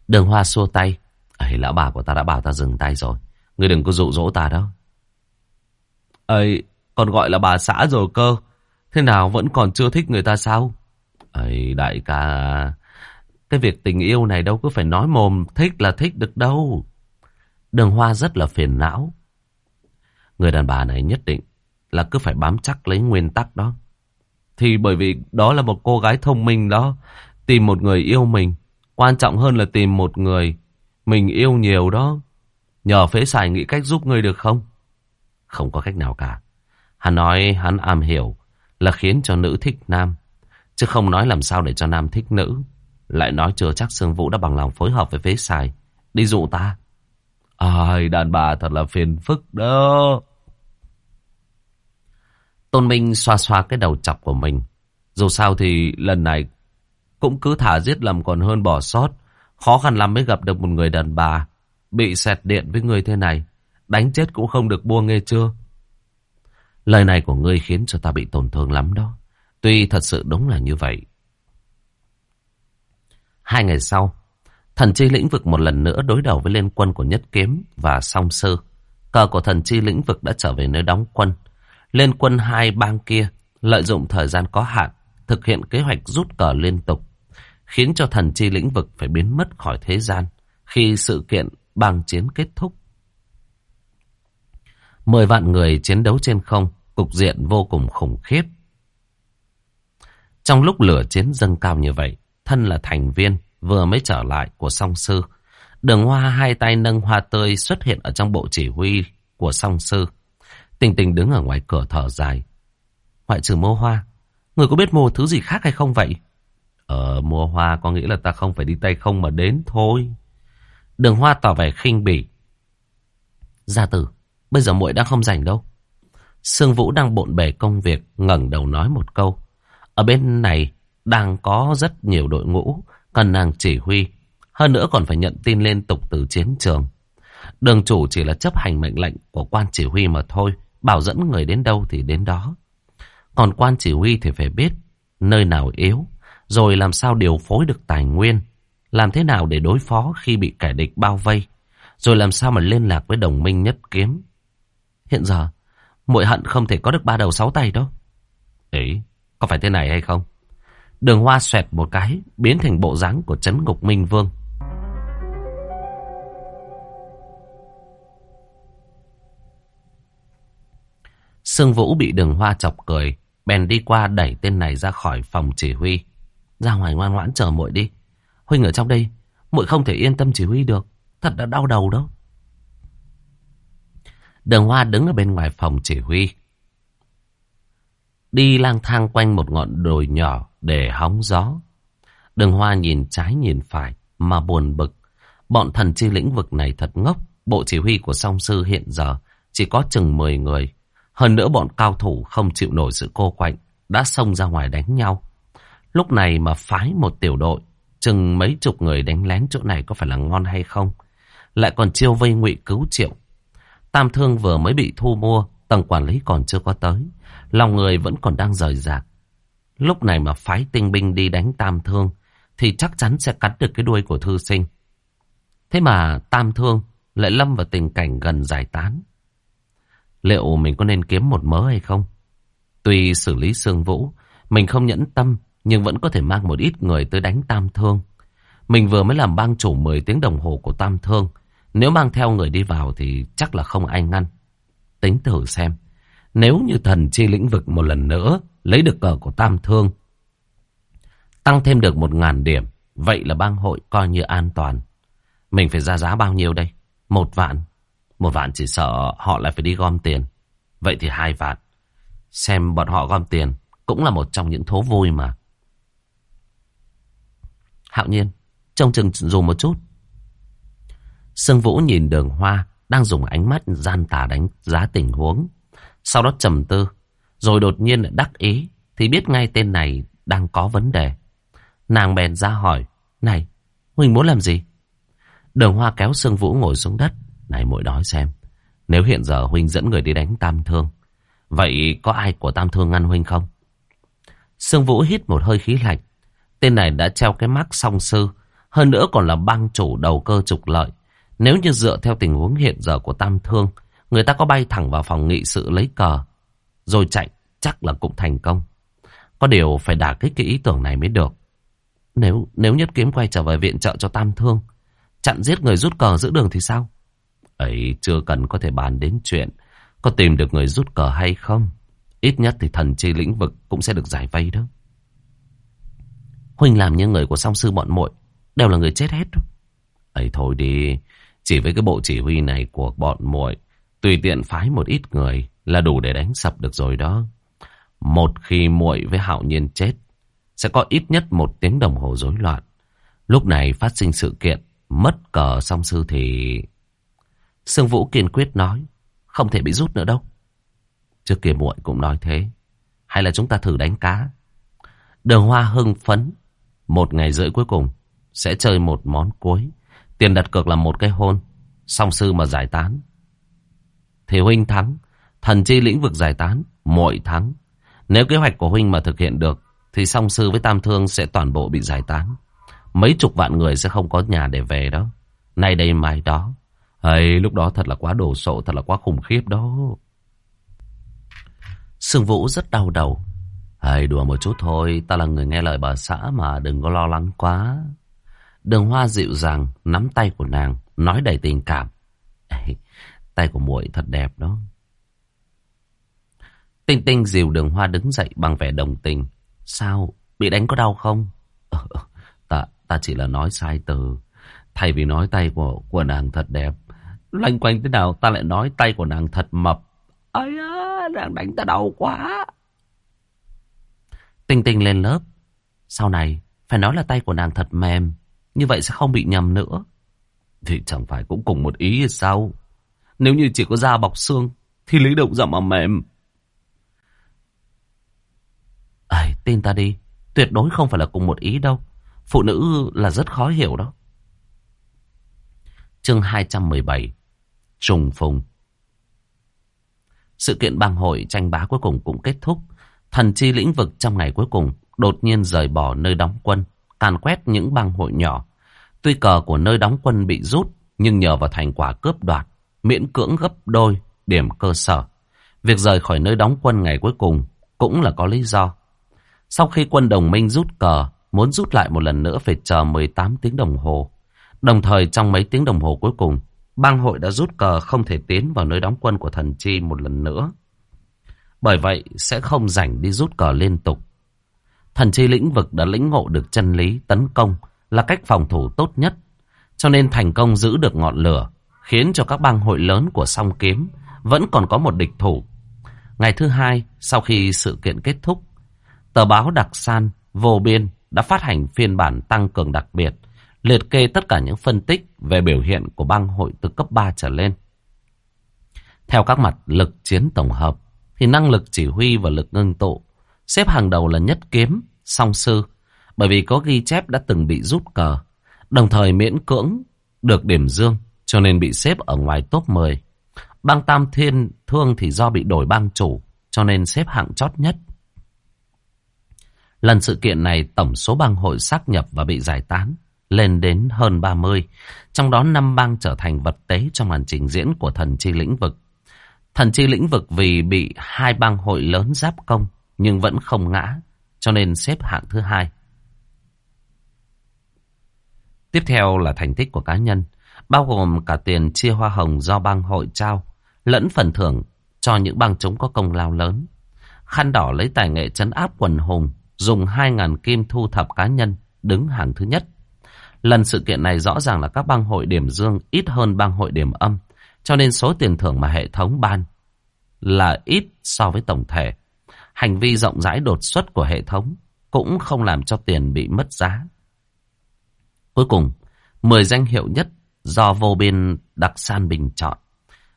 Đường hoa xua tay. ấy, lão bà của ta đã bảo ta dừng tay rồi. Ngươi đừng có dụ dỗ ta đâu. ấy, còn gọi là bà xã rồi cơ. Thế nào vẫn còn chưa thích người ta sao? ấy, đại ca... Cái việc tình yêu này đâu có phải nói mồm thích là thích được đâu. Đường Hoa rất là phiền não. Người đàn bà này nhất định là cứ phải bám chắc lấy nguyên tắc đó. Thì bởi vì đó là một cô gái thông minh đó. Tìm một người yêu mình. Quan trọng hơn là tìm một người mình yêu nhiều đó. Nhờ phế xài nghĩ cách giúp người được không? Không có cách nào cả. Hắn nói hắn am hiểu là khiến cho nữ thích nam. Chứ không nói làm sao để cho nam thích nữ. Lại nói chưa chắc Sương Vũ đã bằng lòng phối hợp với phế xài. Đi dụ ta. Ai, đàn bà thật là phiền phức đó. Tôn Minh xoa xoa cái đầu chọc của mình. Dù sao thì lần này cũng cứ thả giết lầm còn hơn bỏ sót. Khó khăn lắm mới gặp được một người đàn bà. Bị xẹt điện với người thế này. Đánh chết cũng không được buông nghe chưa. Lời này của ngươi khiến cho ta bị tổn thương lắm đó. Tuy thật sự đúng là như vậy. Hai ngày sau, thần chi lĩnh vực một lần nữa đối đầu với liên quân của Nhất Kiếm và Song Sư. Cờ của thần chi lĩnh vực đã trở về nơi đóng quân. Liên quân hai bang kia lợi dụng thời gian có hạn, thực hiện kế hoạch rút cờ liên tục, khiến cho thần chi lĩnh vực phải biến mất khỏi thế gian khi sự kiện bang chiến kết thúc. Mười vạn người chiến đấu trên không, cục diện vô cùng khủng khiếp. Trong lúc lửa chiến dâng cao như vậy, thân là thành viên vừa mới trở lại của song sư. Đường hoa hai tay nâng hoa tươi xuất hiện ở trong bộ chỉ huy của song sư. Tình tình đứng ở ngoài cửa thở dài. Ngoại trừ mua hoa, người có biết mua thứ gì khác hay không vậy? Ờ, mua hoa có nghĩa là ta không phải đi tay không mà đến thôi. Đường hoa tỏ vẻ khinh bỉ. Gia tử, bây giờ muội đang không rảnh đâu. Sương Vũ đang bộn bề công việc, ngẩng đầu nói một câu. Ở bên này đang có rất nhiều đội ngũ, cần nàng chỉ huy. Hơn nữa còn phải nhận tin liên tục từ chiến trường. Đường chủ chỉ là chấp hành mệnh lệnh của quan chỉ huy mà thôi, bảo dẫn người đến đâu thì đến đó. Còn quan chỉ huy thì phải biết nơi nào yếu, rồi làm sao điều phối được tài nguyên, làm thế nào để đối phó khi bị kẻ địch bao vây, rồi làm sao mà liên lạc với đồng minh nhất kiếm. Hiện giờ, muội hận không thể có được ba đầu sáu tay đâu. Ấy, có phải thế này hay không? Đường hoa xoẹt một cái, biến thành bộ dáng của Trấn Ngục Minh Vương. Sương Vũ bị đường hoa chọc cười, bèn đi qua đẩy tên này ra khỏi phòng chỉ huy. Ra ngoài ngoan ngoãn chờ muội đi. Huynh ở trong đây, muội không thể yên tâm chỉ huy được. Thật đã đau đầu đâu. Đường hoa đứng ở bên ngoài phòng chỉ huy. Đi lang thang quanh một ngọn đồi nhỏ để hóng gió. Đường hoa nhìn trái nhìn phải mà buồn bực. Bọn thần chi lĩnh vực này thật ngốc. Bộ chỉ huy của song sư hiện giờ chỉ có chừng 10 người. Hơn nữa bọn cao thủ không chịu nổi sự cô quạnh, đã xông ra ngoài đánh nhau. Lúc này mà phái một tiểu đội, chừng mấy chục người đánh lén chỗ này có phải là ngon hay không? Lại còn chiêu vây ngụy cứu triệu. Tam thương vừa mới bị thu mua, tầng quản lý còn chưa có tới. Lòng người vẫn còn đang rời rạc. Lúc này mà phái tinh binh đi đánh tam thương, thì chắc chắn sẽ cắn được cái đuôi của thư sinh. Thế mà tam thương lại lâm vào tình cảnh gần giải tán. Liệu mình có nên kiếm một mớ hay không? Tuy xử lý Sương Vũ, mình không nhẫn tâm, nhưng vẫn có thể mang một ít người tới đánh Tam Thương. Mình vừa mới làm bang chủ 10 tiếng đồng hồ của Tam Thương. Nếu mang theo người đi vào thì chắc là không ai ngăn. Tính thử xem. Nếu như thần chi lĩnh vực một lần nữa lấy được cờ của Tam Thương, tăng thêm được một ngàn điểm, vậy là bang hội coi như an toàn. Mình phải ra giá bao nhiêu đây? Một vạn. Một vạn chỉ sợ họ lại phải đi gom tiền. Vậy thì hai vạn. Xem bọn họ gom tiền cũng là một trong những thố vui mà. Hạo nhiên, trông chừng dù một chút. Sương Vũ nhìn đường hoa đang dùng ánh mắt gian tà đánh giá tình huống. Sau đó trầm tư, rồi đột nhiên lại đắc ý thì biết ngay tên này đang có vấn đề. Nàng bèn ra hỏi, này, Huỳnh muốn làm gì? Đường hoa kéo Sương Vũ ngồi xuống đất, này muội nói xem, nếu hiện giờ Huynh dẫn người đi đánh Tam Thương, vậy có ai của Tam Thương ngăn Huynh không? Sương Vũ hít một hơi khí lạnh. Tên này đã treo cái mác song sư, hơn nữa còn là băng chủ đầu cơ trục lợi. Nếu như dựa theo tình huống hiện giờ của Tam Thương, người ta có bay thẳng vào phòng nghị sự lấy cờ, rồi chạy, chắc là cũng thành công. Có điều phải đả kích cái ý tưởng này mới được. Nếu nếu nhất kiếm quay trở về viện trợ cho Tam Thương, chặn giết người rút cờ giữa đường thì sao? ấy chưa cần có thể bàn đến chuyện có tìm được người rút cờ hay không. Ít nhất thì thần chi lĩnh vực cũng sẽ được giải vây đó. Huynh làm như người của song sư bọn muội đều là người chết hết. ấy thôi đi, chỉ với cái bộ chỉ huy này của bọn muội tùy tiện phái một ít người là đủ để đánh sập được rồi đó. Một khi muội với hạo nhiên chết, sẽ có ít nhất một tiếng đồng hồ rối loạn. Lúc này phát sinh sự kiện, mất cờ song sư thì... Sương Vũ kiên quyết nói, không thể bị rút nữa đâu. Trước kia muội cũng nói thế. Hay là chúng ta thử đánh cá? Đường Hoa hưng phấn. Một ngày rưỡi cuối cùng, sẽ chơi một món cuối. Tiền đặt cược là một cái hôn. Song sư mà giải tán. Thì huynh thắng. Thần chi lĩnh vực giải tán. muội thắng. Nếu kế hoạch của huynh mà thực hiện được, thì song sư với tam thương sẽ toàn bộ bị giải tán. Mấy chục vạn người sẽ không có nhà để về đó. Nay đây mai đó. Hay lúc đó thật là quá đồ sộ, thật là quá khủng khiếp đó. Sương Vũ rất đau đầu. Hay đùa một chút thôi, ta là người nghe lời bà xã mà đừng có lo lắng quá. Đường Hoa dịu dàng nắm tay của nàng, nói đầy tình cảm. Ê, tay của muội thật đẹp đó. Tinh Tinh dìu Đường Hoa đứng dậy bằng vẻ đồng tình. Sao? Bị đánh có đau không? Ờ, ờ, ta, ta chỉ là nói sai từ. Thay vì nói tay của của nàng thật đẹp, loanh quanh thế nào ta lại nói tay của nàng thật mập. Ây á, nàng đánh ta đau quá. Tinh Tinh lên lớp. Sau này, phải nói là tay của nàng thật mềm. Như vậy sẽ không bị nhầm nữa. Thì chẳng phải cũng cùng một ý sao? Nếu như chỉ có da bọc xương, thì lý động dặm mà mềm. Ây, tin ta đi. Tuyệt đối không phải là cùng một ý đâu. Phụ nữ là rất khó hiểu đó. Chương 217 Trùng phùng Sự kiện bang hội tranh bá cuối cùng cũng kết thúc. Thần chi lĩnh vực trong ngày cuối cùng đột nhiên rời bỏ nơi đóng quân, càn quét những bang hội nhỏ. Tuy cờ của nơi đóng quân bị rút, nhưng nhờ vào thành quả cướp đoạt, miễn cưỡng gấp đôi điểm cơ sở. Việc rời khỏi nơi đóng quân ngày cuối cùng cũng là có lý do. Sau khi quân đồng minh rút cờ, muốn rút lại một lần nữa phải chờ 18 tiếng đồng hồ. Đồng thời trong mấy tiếng đồng hồ cuối cùng, bang hội đã rút cờ không thể tiến vào nơi đóng quân của thần chi một lần nữa. Bởi vậy sẽ không rảnh đi rút cờ liên tục. Thần chi lĩnh vực đã lĩnh ngộ được chân lý tấn công là cách phòng thủ tốt nhất. Cho nên thành công giữ được ngọn lửa, khiến cho các bang hội lớn của song kiếm vẫn còn có một địch thủ. Ngày thứ hai, sau khi sự kiện kết thúc, tờ báo Đặc San vô biên đã phát hành phiên bản tăng cường đặc biệt, liệt kê tất cả những phân tích về biểu hiện của bang hội từ cấp 3 trở lên. Theo các mặt lực chiến tổng hợp, thì năng lực chỉ huy và lực ngưng tụ xếp hàng đầu là nhất kiếm, song sư, bởi vì có ghi chép đã từng bị rút cờ, đồng thời miễn cưỡng được điểm dương, cho nên bị xếp ở ngoài top 10. Bang Tam Thiên Thương thì do bị đổi bang chủ, cho nên xếp hạng chót nhất. Lần sự kiện này tổng số bang hội xác nhập và bị giải tán lên đến hơn 30, trong đó năm bang trở thành vật tế trong màn trình diễn của thần chi lĩnh vực. Thần chi lĩnh vực vì bị hai bang hội lớn giáp công nhưng vẫn không ngã, cho nên xếp hạng thứ hai. Tiếp theo là thành tích của cá nhân, bao gồm cả tiền chia hoa hồng do bang hội trao, lẫn phần thưởng cho những bang chúng có công lao lớn. Khăn đỏ lấy tài nghệ chấn áp quần hùng, dùng 2.000 kim thu thập cá nhân, đứng hàng thứ nhất. Lần sự kiện này rõ ràng là các bang hội điểm dương ít hơn bang hội điểm âm, cho nên số tiền thưởng mà hệ thống ban là ít so với tổng thể. Hành vi rộng rãi đột xuất của hệ thống cũng không làm cho tiền bị mất giá. Cuối cùng, 10 danh hiệu nhất do vô biên đặc san bình chọn.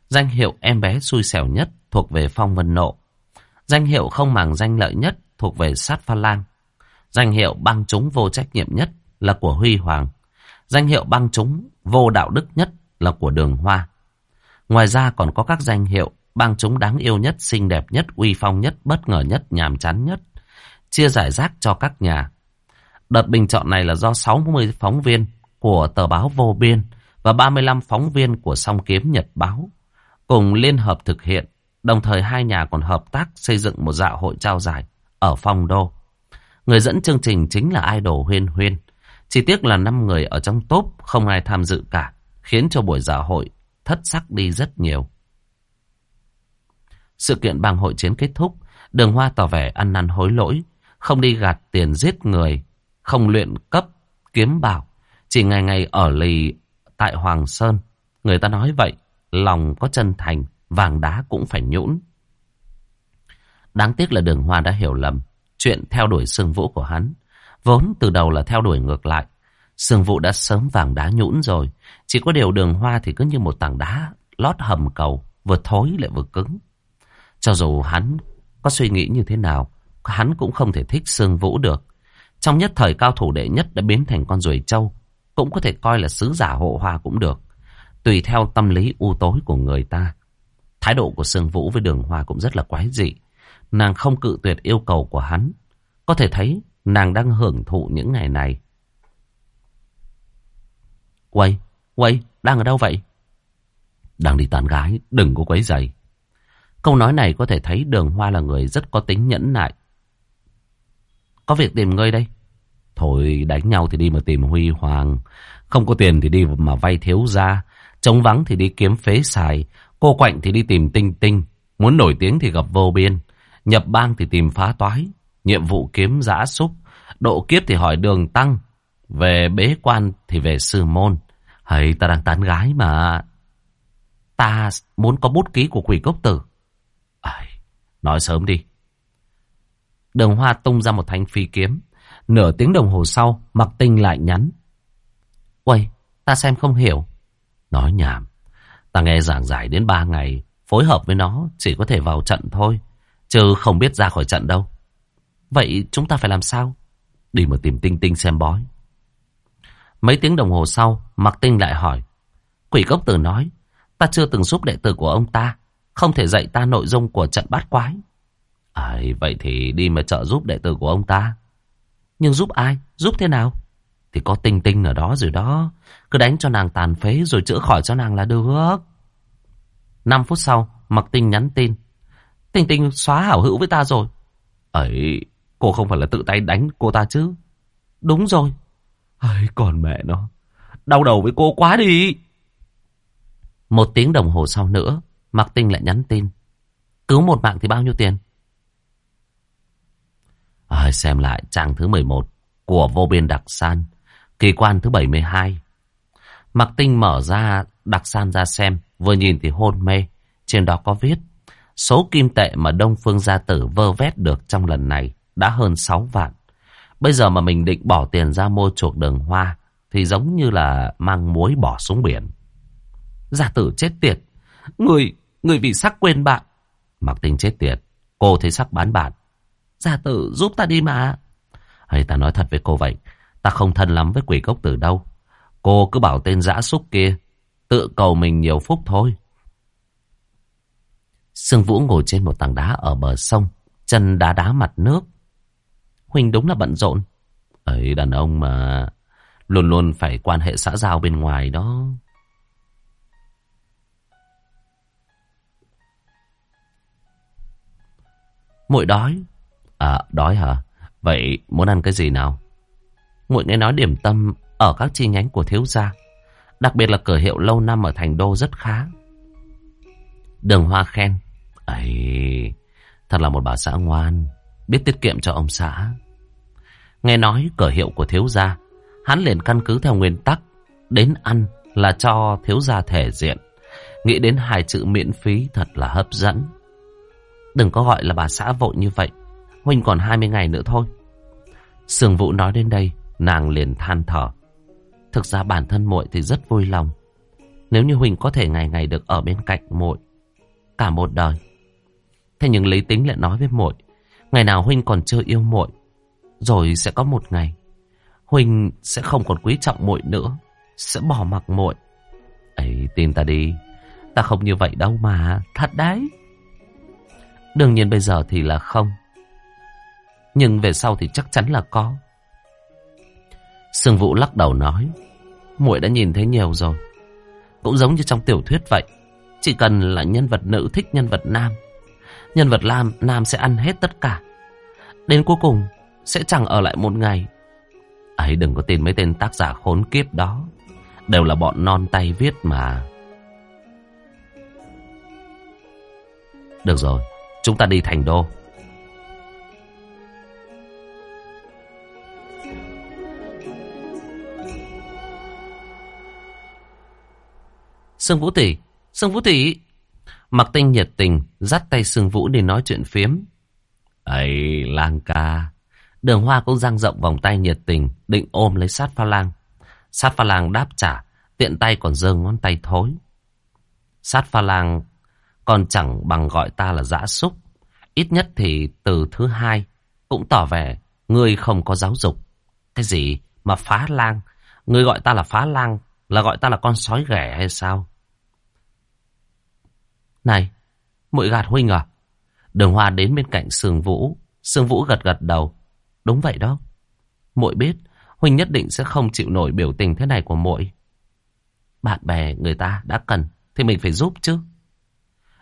Danh hiệu em bé xui xẻo nhất thuộc về Phong Vân Nộ. Danh hiệu không màng danh lợi nhất thuộc về Sát Pha Lang. Danh hiệu băng chúng vô trách nhiệm nhất là của Huy Hoàng. Danh hiệu băng chúng vô đạo đức nhất là của Đường Hoa. Ngoài ra còn có các danh hiệu băng chúng đáng yêu nhất, xinh đẹp nhất, uy phong nhất, bất ngờ nhất, nhàm chán nhất. Chia giải rác cho các nhà. Đợt bình chọn này là do 60 phóng viên của tờ báo Vô Biên và 35 phóng viên của Song Kiếm Nhật Báo cùng liên hợp thực hiện. Đồng thời hai nhà còn hợp tác xây dựng một dạ hội trao giải ở Phong Đô. Người dẫn chương trình chính là idol Huyên Huyên. Chỉ tiếc là 5 người ở trong top không ai tham dự cả, khiến cho buổi dạ hội thất sắc đi rất nhiều. Sự kiện bang hội chiến kết thúc, đường hoa tỏ vẻ ăn năn hối lỗi, không đi gạt tiền giết người, không luyện cấp, kiếm bảo, chỉ ngày ngày ở lì tại Hoàng Sơn. Người ta nói vậy, lòng có chân thành, vàng đá cũng phải nhũn. Đáng tiếc là đường hoa đã hiểu lầm. Chuyện theo đuổi Sương Vũ của hắn. Vốn từ đầu là theo đuổi ngược lại. Sương Vũ đã sớm vàng đá nhũn rồi. Chỉ có điều đường hoa thì cứ như một tảng đá, lót hầm cầu. Vừa thối lại vừa cứng. Cho dù hắn có suy nghĩ như thế nào. Hắn cũng không thể thích Sương Vũ được. Trong nhất thời cao thủ đệ nhất đã biến thành con ruồi trâu. Cũng có thể coi là sứ giả hộ hoa cũng được. Tùy theo tâm lý u tối của người ta. Thái độ của Sương Vũ với đường hoa cũng rất là quái dị. Nàng không cự tuyệt yêu cầu của hắn. Có thể thấy nàng đang hưởng thụ những ngày này. Quay, quay, đang ở đâu vậy? Đang đi tán gái, đừng có quấy giày. Câu nói này có thể thấy đường hoa là người rất có tính nhẫn nại. Có việc tìm ngươi đây. Thôi đánh nhau thì đi mà tìm Huy Hoàng. Không có tiền thì đi mà vay thiếu ra. Trống vắng thì đi kiếm phế xài. Cô quạnh thì đi tìm tinh tinh. Muốn nổi tiếng thì gặp vô biên. Nhập bang thì tìm phá toái. Nhiệm vụ kiếm giã súc. Độ kiếp thì hỏi đường tăng. Về bế quan thì về sư môn. Hay ta đang tán gái mà. Ta muốn có bút ký của quỷ cốc tử. À, nói sớm đi. Đường hoa tung ra một thanh phi kiếm. Nửa tiếng đồng hồ sau, mặc tinh lại nhắn. Uầy, ta xem không hiểu. Nói nhảm. Ta nghe giảng giải đến ba ngày. Phối hợp với nó chỉ có thể vào trận thôi. Chứ không biết ra khỏi trận đâu. Vậy chúng ta phải làm sao? Đi mà tìm tinh tinh xem bói. Mấy tiếng đồng hồ sau, Mạc Tinh lại hỏi. Quỷ gốc tử nói, ta chưa từng giúp đệ tử của ông ta. Không thể dạy ta nội dung của trận bát quái. À, vậy thì đi mà trợ giúp đệ tử của ông ta. Nhưng giúp ai? Giúp thế nào? Thì có tinh tinh ở đó rồi đó. Cứ đánh cho nàng tàn phế rồi chữa khỏi cho nàng là được. 5 phút sau, Mạc Tinh nhắn tin. Tinh tinh xóa hảo hữu với ta rồi. Ấy, cô không phải là tự tay đánh cô ta chứ? Đúng rồi. Ấy, còn mẹ nó. Đau đầu với cô quá đi. Một tiếng đồng hồ sau nữa, Mạc Tinh lại nhắn tin. Cứu một mạng thì bao nhiêu tiền? À, xem lại trang thứ 11 của vô biên đặc san. Kỳ quan thứ 72. Mạc Tinh mở ra đặc san ra xem. Vừa nhìn thì hôn mê. Trên đó có viết. Số kim tệ mà Đông Phương Gia Tử vơ vét được trong lần này đã hơn 6 vạn. Bây giờ mà mình định bỏ tiền ra mua chuộc đường hoa thì giống như là mang muối bỏ xuống biển. Gia tử chết tiệt. Người, người vì sắc quên bạn. Mặc tình chết tiệt. Cô thấy sắc bán bạn. Gia tử giúp ta đi mà. Hay ta nói thật với cô vậy. Ta không thân lắm với quỷ cốc tử đâu. Cô cứ bảo tên dã súc kia. Tự cầu mình nhiều phúc thôi. Sương Vũ ngồi trên một tảng đá ở bờ sông. Chân đá đá mặt nước. Huynh đúng là bận rộn. Ấy đàn ông mà luôn luôn phải quan hệ xã giao bên ngoài đó. Muội đói. À, đói hả? Vậy muốn ăn cái gì nào? Muội nghe nói điểm tâm ở các chi nhánh của thiếu gia. Đặc biệt là cửa hiệu lâu năm ở thành đô rất khá. Đường hoa khen. Ấy, thật là một bà xã ngoan, biết tiết kiệm cho ông xã. Nghe nói cửa hiệu của thiếu gia, hắn liền căn cứ theo nguyên tắc, đến ăn là cho thiếu gia thể diện. Nghĩ đến hai chữ miễn phí thật là hấp dẫn. Đừng có gọi là bà xã vội như vậy. Huynh còn 20 ngày nữa thôi. Sường Vũ nói đến đây, nàng liền than thở. Thực ra bản thân muội thì rất vui lòng. Nếu như Huynh có thể ngày ngày được ở bên cạnh muội cả một đời. Thế nhưng lý tính lại nói với muội, ngày nào Huynh còn chưa yêu muội, rồi sẽ có một ngày Huynh sẽ không còn quý trọng muội nữa, sẽ bỏ mặc muội. Ấy tin ta đi, ta không như vậy đâu mà, thật đấy. Đương nhiên bây giờ thì là không. Nhưng về sau thì chắc chắn là có. Sương Vũ lắc đầu nói, muội đã nhìn thấy nhiều rồi. Cũng giống như trong tiểu thuyết vậy. Chỉ cần là nhân vật nữ thích nhân vật nam. Nhân vật Lam nam sẽ ăn hết tất cả. Đến cuối cùng sẽ chẳng ở lại một ngày. Ấy đừng có tin mấy tên tác giả khốn kiếp đó. Đều là bọn non tay viết mà. Được rồi, chúng ta đi thành đô. Sương Vũ tỷ, Sương Vũ tỷ. Mặc Tinh nhiệt tình dắt tay Sương Vũ đi nói chuyện phiếm. ấy lang ca. Đường hoa cũng dang rộng vòng tay nhiệt tình, định ôm lấy sát pha lang. Sát pha lang đáp trả, tiện tay còn giơ ngón tay thối. Sát pha lang còn chẳng bằng gọi ta là dã súc. Ít nhất thì từ thứ hai cũng tỏ vẻ ngươi không có giáo dục. Cái gì mà phá lang? Ngươi gọi ta là phá lang là gọi ta là con sói ghẻ hay sao? Này, muội gạt huynh à? Đường Hoa đến bên cạnh Sương Vũ. Sương Vũ gật gật đầu. Đúng vậy đó. Muội biết, huynh nhất định sẽ không chịu nổi biểu tình thế này của muội. Bạn bè người ta đã cần thì mình phải giúp chứ.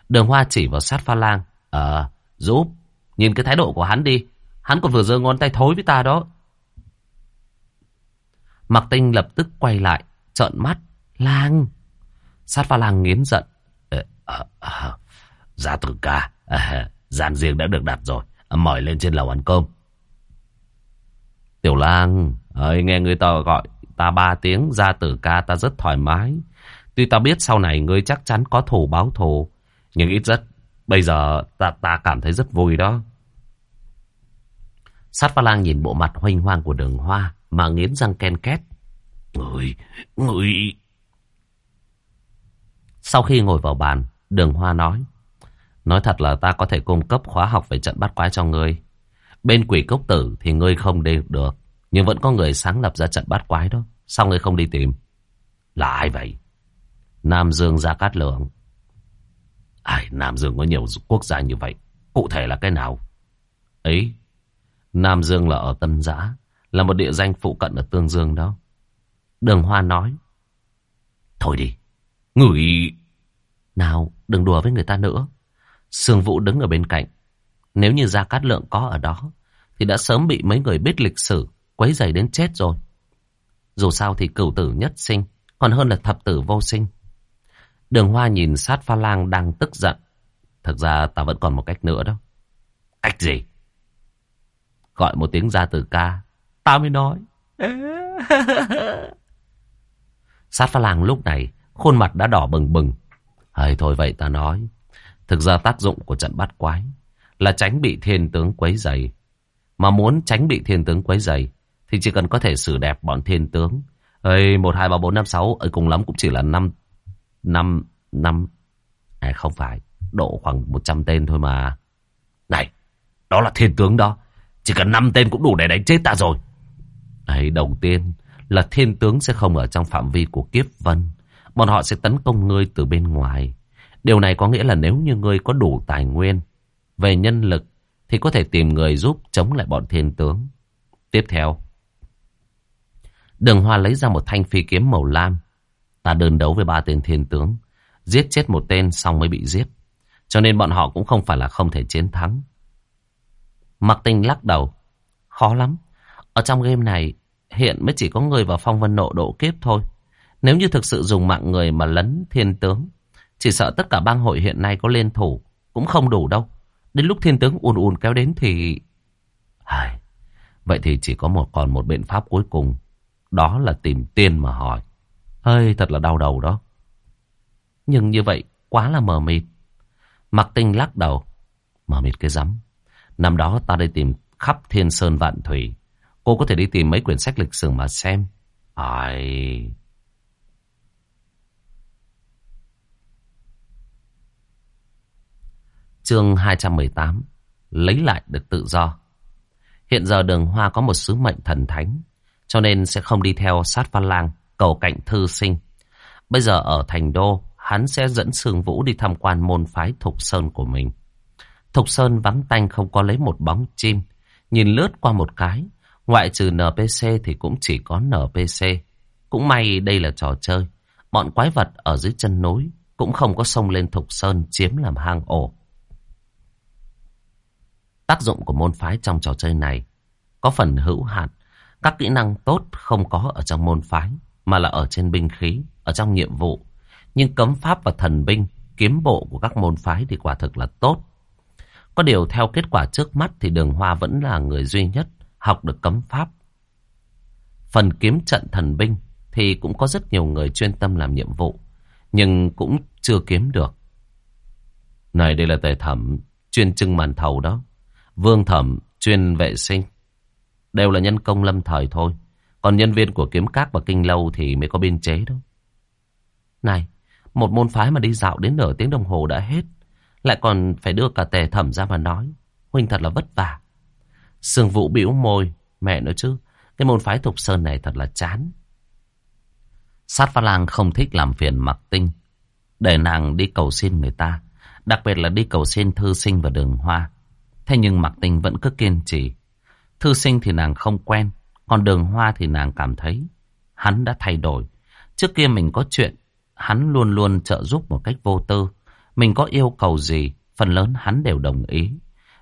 Đường Hoa chỉ vào sát pha lang. Ờ, giúp. Nhìn cái thái độ của hắn đi. Hắn còn vừa giơ ngón tay thối với ta đó. Mặc tinh lập tức quay lại, trợn mắt. Lang! Sát pha lang nghiến giận. Ờ, ờ, à, à, gia tử ca, à, gian riêng đã được đặt rồi. Mời lên trên lầu ăn cơm. Tiểu lang, ơi nghe người ta gọi ta ba tiếng ra tử ca ta rất thoải mái. Tuy ta biết sau này ngươi chắc chắn có thù báo thù, nhưng ít rất bây giờ ta ta cảm thấy rất vui đó. Sát pha lang nhìn bộ mặt hoanh hoang của đường hoa mà nghiến răng ken két. Người, người... Sau khi ngồi vào bàn, đường hoa nói. Nói thật là ta có thể cung cấp khóa học về trận bắt quái cho ngươi. Bên quỷ cốc tử thì ngươi không đi được. Nhưng vẫn có người sáng lập ra trận bắt quái đó. Sao ngươi không đi tìm? Là ai vậy? Nam Dương Gia Cát Lượng. Ai, Nam Dương có nhiều quốc gia như vậy. Cụ thể là cái nào? Ấy, Nam Dương là ở Tân Giã. Là một địa danh phụ cận ở Tương Dương đó. Đường Hoa nói. Thôi đi. Ngửi... Nào, đừng đùa với người ta nữa. Sương Vũ đứng ở bên cạnh. Nếu như Gia Cát Lượng có ở đó, thì đã sớm bị mấy người biết lịch sử, quấy dày đến chết rồi. Dù sao thì cửu tử nhất sinh, còn hơn là thập tử vô sinh. Đường Hoa nhìn sát pha lang đang tức giận. Thực ra ta vẫn còn một cách nữa đó. Cách gì? Gọi một tiếng ra từ ca. Ta mới nói. sát pha lang lúc này, khuôn mặt đã đỏ bừng bừng. Hay thôi vậy ta nói. Thực ra tác dụng của trận bắt quái là tránh bị thiên tướng quấy dày. Mà muốn tránh bị thiên tướng quấy dày thì chỉ cần có thể xử đẹp bọn thiên tướng. Ê, 1, 2, 3, 4, 5, 6, ở cùng lắm cũng chỉ là 5, 5, 5, à không phải, độ khoảng 100 tên thôi mà. Này, đó là thiên tướng đó, chỉ cần 5 tên cũng đủ để đánh chết ta rồi. Ấy, đầu tiên là thiên tướng sẽ không ở trong phạm vi của kiếp vân. Bọn họ sẽ tấn công ngươi từ bên ngoài. Điều này có nghĩa là nếu như ngươi có đủ tài nguyên về nhân lực thì có thể tìm người giúp chống lại bọn thiên tướng. Tiếp theo, Đường Hoa lấy ra một thanh phi kiếm màu lam. Ta đơn đấu với ba tên thiên tướng, giết chết một tên xong mới bị giết. Cho nên bọn họ cũng không phải là không thể chiến thắng. Mặc tinh lắc đầu. Khó lắm. Ở trong game này, hiện mới chỉ có người vào phong vân nộ độ kiếp thôi. Nếu như thực sự dùng mạng người mà lấn thiên tướng, chỉ sợ tất cả bang hội hiện nay có lên thủ cũng không đủ đâu. Đến lúc thiên tướng ùn ùn kéo đến thì... Ai... Vậy thì chỉ có một còn một biện pháp cuối cùng. Đó là tìm tiên mà hỏi. Hơi thật là đau đầu đó. Nhưng như vậy quá là mờ mịt. Mặc tinh lắc đầu. Mờ mịt cái rắm. Năm đó ta đi tìm khắp thiên sơn vạn thủy. Cô có thể đi tìm mấy quyển sách lịch sử mà xem. Ai... Chương 218 Lấy lại được tự do. Hiện giờ đường hoa có một sứ mệnh thần thánh, Cho nên sẽ không đi theo sát văn lang, Cầu cạnh thư sinh. Bây giờ ở thành đô, Hắn sẽ dẫn Sương Vũ đi tham quan môn phái Thục Sơn của mình. Thục Sơn vắng tanh không có lấy một bóng chim, Nhìn lướt qua một cái, Ngoại trừ NPC thì cũng chỉ có NPC Cũng may đây là trò chơi, Bọn quái vật ở dưới chân núi Cũng không có sông lên Thục Sơn chiếm làm hang ổ. Tác dụng của môn phái trong trò chơi này có phần hữu hạn. Các kỹ năng tốt không có ở trong môn phái, mà là ở trên binh khí, ở trong nhiệm vụ. Nhưng cấm pháp và thần binh, kiếm bộ của các môn phái thì quả thực là tốt. Có điều theo kết quả trước mắt thì đường hoa vẫn là người duy nhất học được cấm pháp. Phần kiếm trận thần binh thì cũng có rất nhiều người chuyên tâm làm nhiệm vụ, nhưng cũng chưa kiếm được. Này đây là tài thẩm chuyên trưng màn thầu đó. Vương thẩm chuyên vệ sinh. Đều là nhân công lâm thời thôi. Còn nhân viên của kiếm các và kinh lâu thì mới có biên chế đâu. Này, một môn phái mà đi dạo đến nửa tiếng đồng hồ đã hết. Lại còn phải đưa cả tề thẩm ra mà nói. Huynh thật là vất vả. Sương Vũ bĩu môi. Mẹ nói chứ, cái môn phái thục sơn này thật là chán. Sát pha lang không thích làm phiền mặc tinh. Để nàng đi cầu xin người ta. Đặc biệt là đi cầu xin thư sinh và đường hoa. Thế nhưng mặc tinh vẫn cứ kiên trì. Thư sinh thì nàng không quen. Còn đường hoa thì nàng cảm thấy hắn đã thay đổi. Trước kia mình có chuyện, hắn luôn luôn trợ giúp một cách vô tư. Mình có yêu cầu gì, phần lớn hắn đều đồng ý.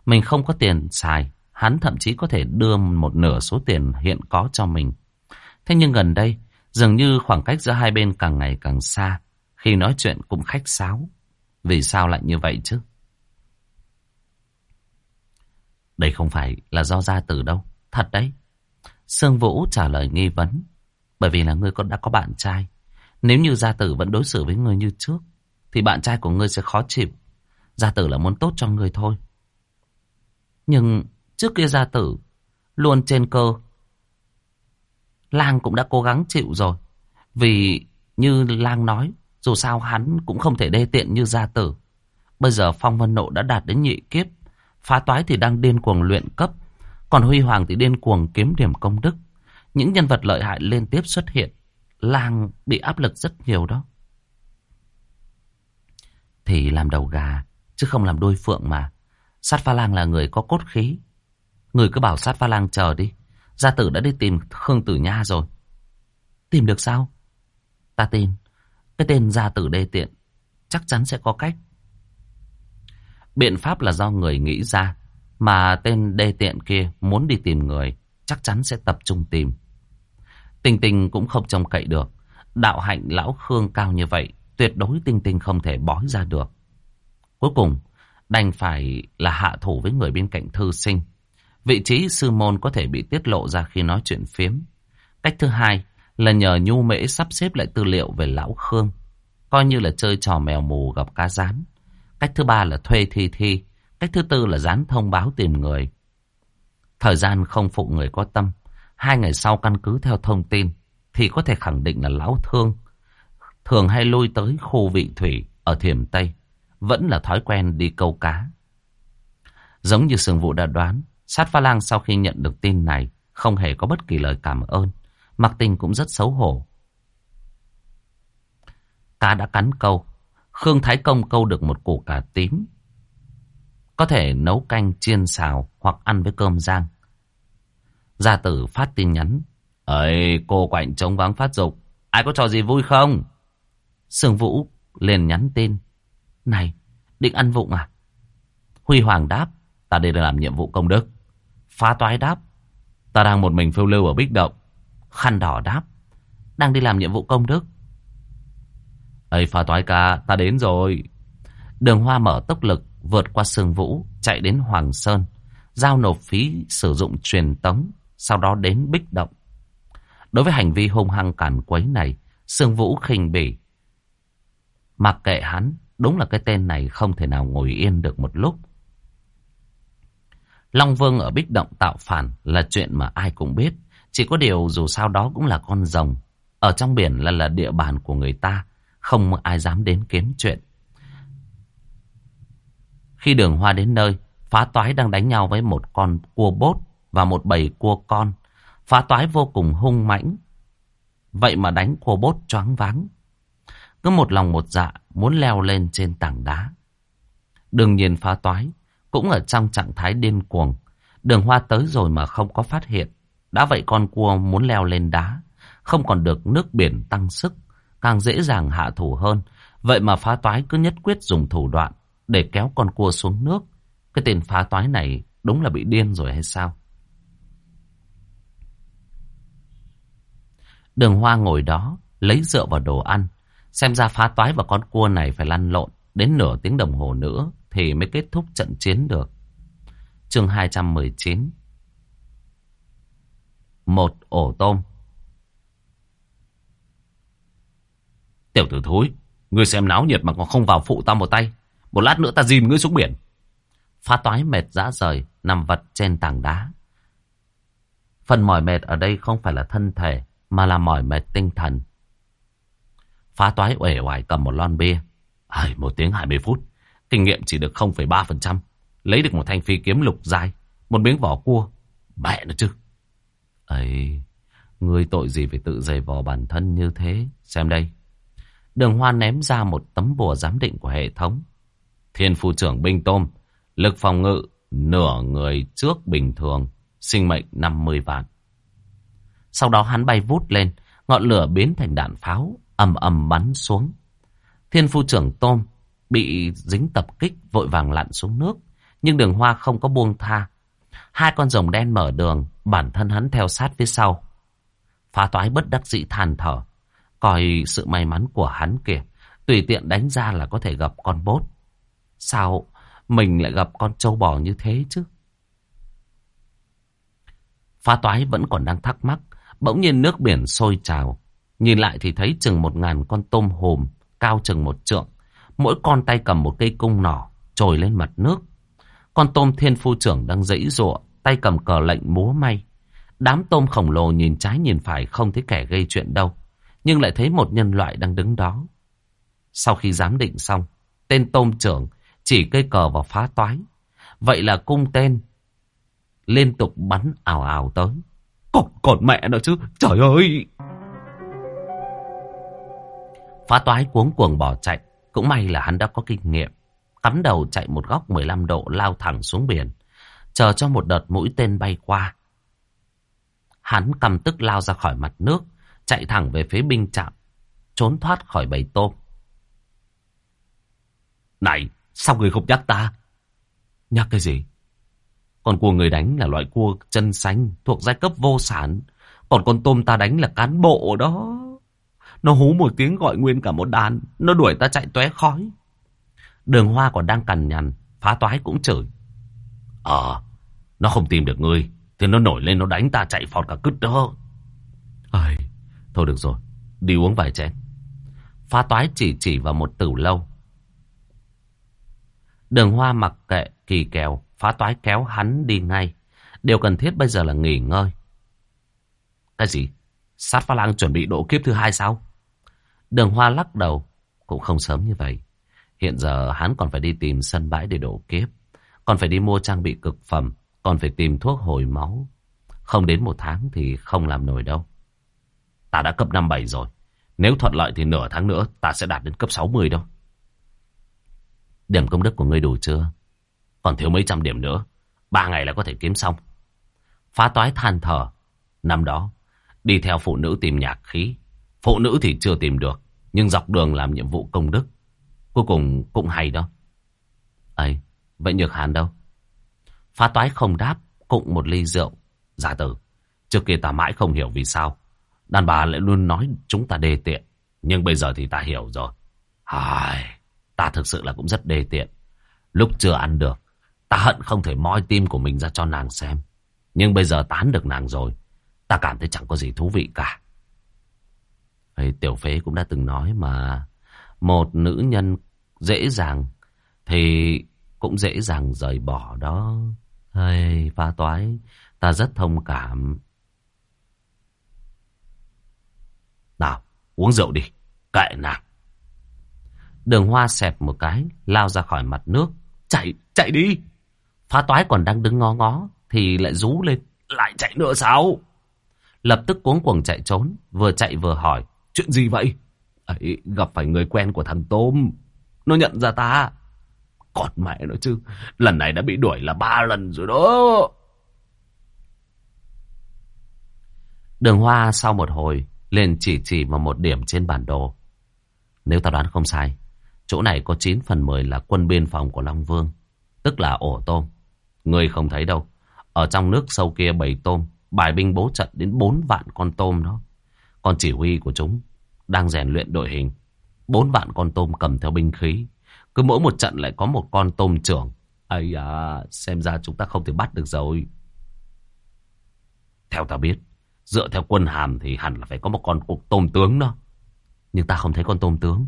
Mình không có tiền xài, hắn thậm chí có thể đưa một nửa số tiền hiện có cho mình. Thế nhưng gần đây, dường như khoảng cách giữa hai bên càng ngày càng xa. Khi nói chuyện cũng khách sáo. Vì sao lại như vậy chứ? Đây không phải là do gia tử đâu. Thật đấy. Sương Vũ trả lời nghi vấn. Bởi vì là ngươi con đã có bạn trai. Nếu như gia tử vẫn đối xử với ngươi như trước, thì bạn trai của ngươi sẽ khó chịu. Gia tử là muốn tốt cho ngươi thôi. Nhưng trước kia gia tử luôn trên cơ. Lang cũng đã cố gắng chịu rồi. Vì như Lang nói, dù sao hắn cũng không thể đê tiện như gia tử. Bây giờ Phong Vân Nộ đã đạt đến nhị kiếp. Phá toái thì đang điên cuồng luyện cấp. Còn Huy Hoàng thì điên cuồng kiếm điểm công đức. Những nhân vật lợi hại liên tiếp xuất hiện. Lang bị áp lực rất nhiều đó. Thì làm đầu gà, chứ không làm đôi phượng mà. Sát pha lang là người có cốt khí. Người cứ bảo sát pha lang chờ đi. Gia tử đã đi tìm Khương Tử Nha rồi. Tìm được sao? Ta tin. Cái tên gia tử đê tiện. Chắc chắn sẽ có cách. Biện pháp là do người nghĩ ra. Mà tên đê tiện kia muốn đi tìm người. Chắc chắn sẽ tập trung tìm. Tinh Tinh cũng không trông cậy được. Đạo hạnh lão Khương cao như vậy, tuyệt đối Tinh Tinh không thể bói ra được. Cuối cùng, đành phải là hạ thủ với người bên cạnh thư sinh. Vị trí sư môn có thể bị tiết lộ ra khi nói chuyện phiếm. Cách thứ hai là nhờ nhu mễ sắp xếp lại tư liệu về lão Khương. Coi như là chơi trò mèo mù gặp cá rán. Cách thứ ba là thuê thi thi. Cách thứ tư là dán thông báo tìm người. Thời gian không phụ người có tâm. Hai ngày sau căn cứ theo thông tin thì có thể khẳng định là lão thương. Thường hay lui tới khu vị thủy ở Thiểm Tây. Vẫn là thói quen đi câu cá. Giống như sừng vụ đã đoán, sát pha lang sau khi nhận được tin này không hề có bất kỳ lời cảm ơn. Mặc tình cũng rất xấu hổ. Cá đã cắn câu. Khương Thái Công câu được một củ cà tím. Có thể nấu canh chiên xào hoặc ăn với cơm rang. Gia tử phát tin nhắn. Ơi, cô quạnh trống vắng phát dục. Ai có trò gì vui không? Sương Vũ liền nhắn tin. Này, định ăn vụng à? Huy Hoàng đáp. Ta đây là làm nhiệm vụ công đức. Phá toái đáp. Ta đang một mình phiêu lưu ở Bích Động. Khăn đỏ đáp. Đang đi làm nhiệm vụ công đức. Ây pha toái ca, ta đến rồi. Đường hoa mở tốc lực, vượt qua sương vũ, chạy đến Hoàng Sơn. Giao nộp phí sử dụng truyền tống sau đó đến bích động. Đối với hành vi hung hăng cản quấy này, Sương Vũ khinh bỉ. Mặc kệ hắn, đúng là cái tên này không thể nào ngồi yên được một lúc. Long Vương ở bích động tạo phản là chuyện mà ai cũng biết. Chỉ có điều dù sao đó cũng là con rồng. Ở trong biển là là địa bàn của người ta, không ai dám đến kiếm chuyện. Khi đường hoa đến nơi, phá toái đang đánh nhau với một con cua bốt và một bầy cua con. Phá toái vô cùng hung mãnh. Vậy mà đánh cua bốt choáng váng. Cứ một lòng một dạ muốn leo lên trên tảng đá. Đương nhiên phá toái cũng ở trong trạng thái điên cuồng. Đường hoa tới rồi mà không có phát hiện. Đã vậy con cua muốn leo lên đá. Không còn được nước biển tăng sức. Càng dễ dàng hạ thủ hơn. Vậy mà phá toái cứ nhất quyết dùng thủ đoạn để kéo con cua xuống nước. Cái tên phá toái này đúng là bị điên rồi hay sao? Đường hoa ngồi đó, lấy rượu vào đồ ăn. Xem ra phá toái và con cua này phải lăn lộn đến nửa tiếng đồng hồ nữa thì mới kết thúc trận chiến được. chương 219 Một ổ tôm Tiểu tử thối, ngươi xem náo nhiệt mà còn không vào phụ tao một tay. Một lát nữa ta dìm ngươi xuống biển. Phá toái mệt dã rời, nằm vật trên tảng đá. Phần mỏi mệt ở đây không phải là thân thể, mà là mỏi mệt tinh thần. Phá toái uể oải cầm một lon bia. Ai, một tiếng 20 phút, kinh nghiệm chỉ được 0,3%. Lấy được một thanh phi kiếm lục dài, một miếng vỏ cua. Mẹ nó chứ. ấy người tội gì phải tự dày vò bản thân như thế. Xem đây. Đường Hoa ném ra một tấm bùa giám định của hệ thống. Thiên phu trưởng binh tôm, lực phòng ngự, nửa người trước bình thường, sinh mệnh 50 vạn. Sau đó hắn bay vút lên, ngọn lửa biến thành đạn pháo, ầm ầm bắn xuống. Thiên phu trưởng tôm bị dính tập kích vội vàng lặn xuống nước, nhưng đường hoa không có buông tha. Hai con rồng đen mở đường, bản thân hắn theo sát phía sau. Phá toái bất đắc dĩ than thở, coi sự may mắn của hắn kìa, tùy tiện đánh ra là có thể gặp con bốt. Sao mình lại gặp con trâu bò như thế chứ? Phá toái vẫn còn đang thắc mắc, bỗng nhiên nước biển sôi trào. Nhìn lại thì thấy chừng một ngàn con tôm hùm, cao chừng một trượng. Mỗi con tay cầm một cây cung nỏ, trồi lên mặt nước. Con tôm thiên phu trưởng đang dãy rụa, tay cầm cờ lệnh múa may. Đám tôm khổng lồ nhìn trái nhìn phải không thấy kẻ gây chuyện đâu. Nhưng lại thấy một nhân loại đang đứng đó. Sau khi giám định xong, tên tôm trưởng chỉ cây cờ vào phá toái. Vậy là cung tên liên tục bắn ảo ảo tới. Còn, còn mẹ nữa chứ, trời ơi! Phá toái cuống cuồng bỏ chạy, cũng may là hắn đã có kinh nghiệm. Cắm đầu chạy một góc 15 độ lao thẳng xuống biển, chờ cho một đợt mũi tên bay qua. Hắn cầm tức lao ra khỏi mặt nước, chạy thẳng về phía binh trạm, trốn thoát khỏi bầy tôm. Này, sao người không nhắc ta? Nhắc cái gì? con cua người đánh là loại cua chân xanh thuộc giai cấp vô sản. Còn con tôm ta đánh là cán bộ đó. Nó hú một tiếng gọi nguyên cả một đàn. Nó đuổi ta chạy tóe khói. Đường hoa còn đang cằn nhằn. Phá toái cũng chửi. Ờ, nó không tìm được ngươi. Thì nó nổi lên nó đánh ta chạy phọt cả cứt đó. Ây, thôi được rồi. Đi uống vài chén. Phá toái chỉ chỉ vào một tử lâu. Đường hoa mặc kệ, kỳ kèo, phá toái kéo hắn đi ngay. Điều cần thiết bây giờ là nghỉ ngơi. Cái gì? Sát pha lang chuẩn bị độ kiếp thứ hai sao? Đường hoa lắc đầu. Cũng không sớm như vậy. Hiện giờ hắn còn phải đi tìm sân bãi để độ kiếp. Còn phải đi mua trang bị cực phẩm. Còn phải tìm thuốc hồi máu. Không đến một tháng thì không làm nổi đâu. Ta đã cấp 57 rồi. Nếu thuận lợi thì nửa tháng nữa ta sẽ đạt đến cấp 60 đâu. Điểm công đức của ngươi đủ chưa? Còn thiếu mấy trăm điểm nữa. Ba ngày là có thể kiếm xong. Phá toái than thở. Năm đó, đi theo phụ nữ tìm nhạc khí. Phụ nữ thì chưa tìm được. Nhưng dọc đường làm nhiệm vụ công đức. Cuối cùng cũng hay đó. ấy vậy nhược hàn đâu? Phá toái không đáp. Cụng một ly rượu. Giả tử. Trước kia ta mãi không hiểu vì sao. Đàn bà lại luôn nói chúng ta đê tiện. Nhưng bây giờ thì ta hiểu rồi. Ai, ta thực sự là cũng rất đê tiện. Lúc chưa ăn được, Ta hận không thể moi tim của mình ra cho nàng xem. Nhưng bây giờ tán được nàng rồi. Ta cảm thấy chẳng có gì thú vị cả. Hay, tiểu phế cũng đã từng nói mà. Một nữ nhân dễ dàng thì cũng dễ dàng rời bỏ đó. Hay, pha toái. Ta rất thông cảm. Nào, uống rượu đi. Kệ nàng. Đường hoa xẹp một cái, lao ra khỏi mặt nước. Chạy, chạy đi. Phá toái còn đang đứng ngó ngó thì lại rú lên. Lại chạy nữa sao? Lập tức cuống cuồng chạy trốn. Vừa chạy vừa hỏi. Chuyện gì vậy? Ấy, gặp phải người quen của thằng Tôm. Nó nhận ra ta. Còn mẹ nó chứ. Lần này đã bị đuổi là ba lần rồi đó. Đường Hoa sau một hồi lên chỉ chỉ vào một điểm trên bản đồ. Nếu ta đoán không sai, chỗ này có 9 phần 10 là quân biên phòng của Long Vương, tức là ổ tôm. Người không thấy đâu. Ở trong nước sâu kia bầy tôm, bài binh bố trận đến 4 vạn con tôm đó. Con chỉ huy của chúng đang rèn luyện đội hình. 4 vạn con tôm cầm theo binh khí. Cứ mỗi một trận lại có một con tôm trưởng. Ây à, xem ra chúng ta không thể bắt được rồi. Theo ta biết, dựa theo quân hàm thì hẳn là phải có một con cục tôm tướng đó. Nhưng ta không thấy con tôm tướng.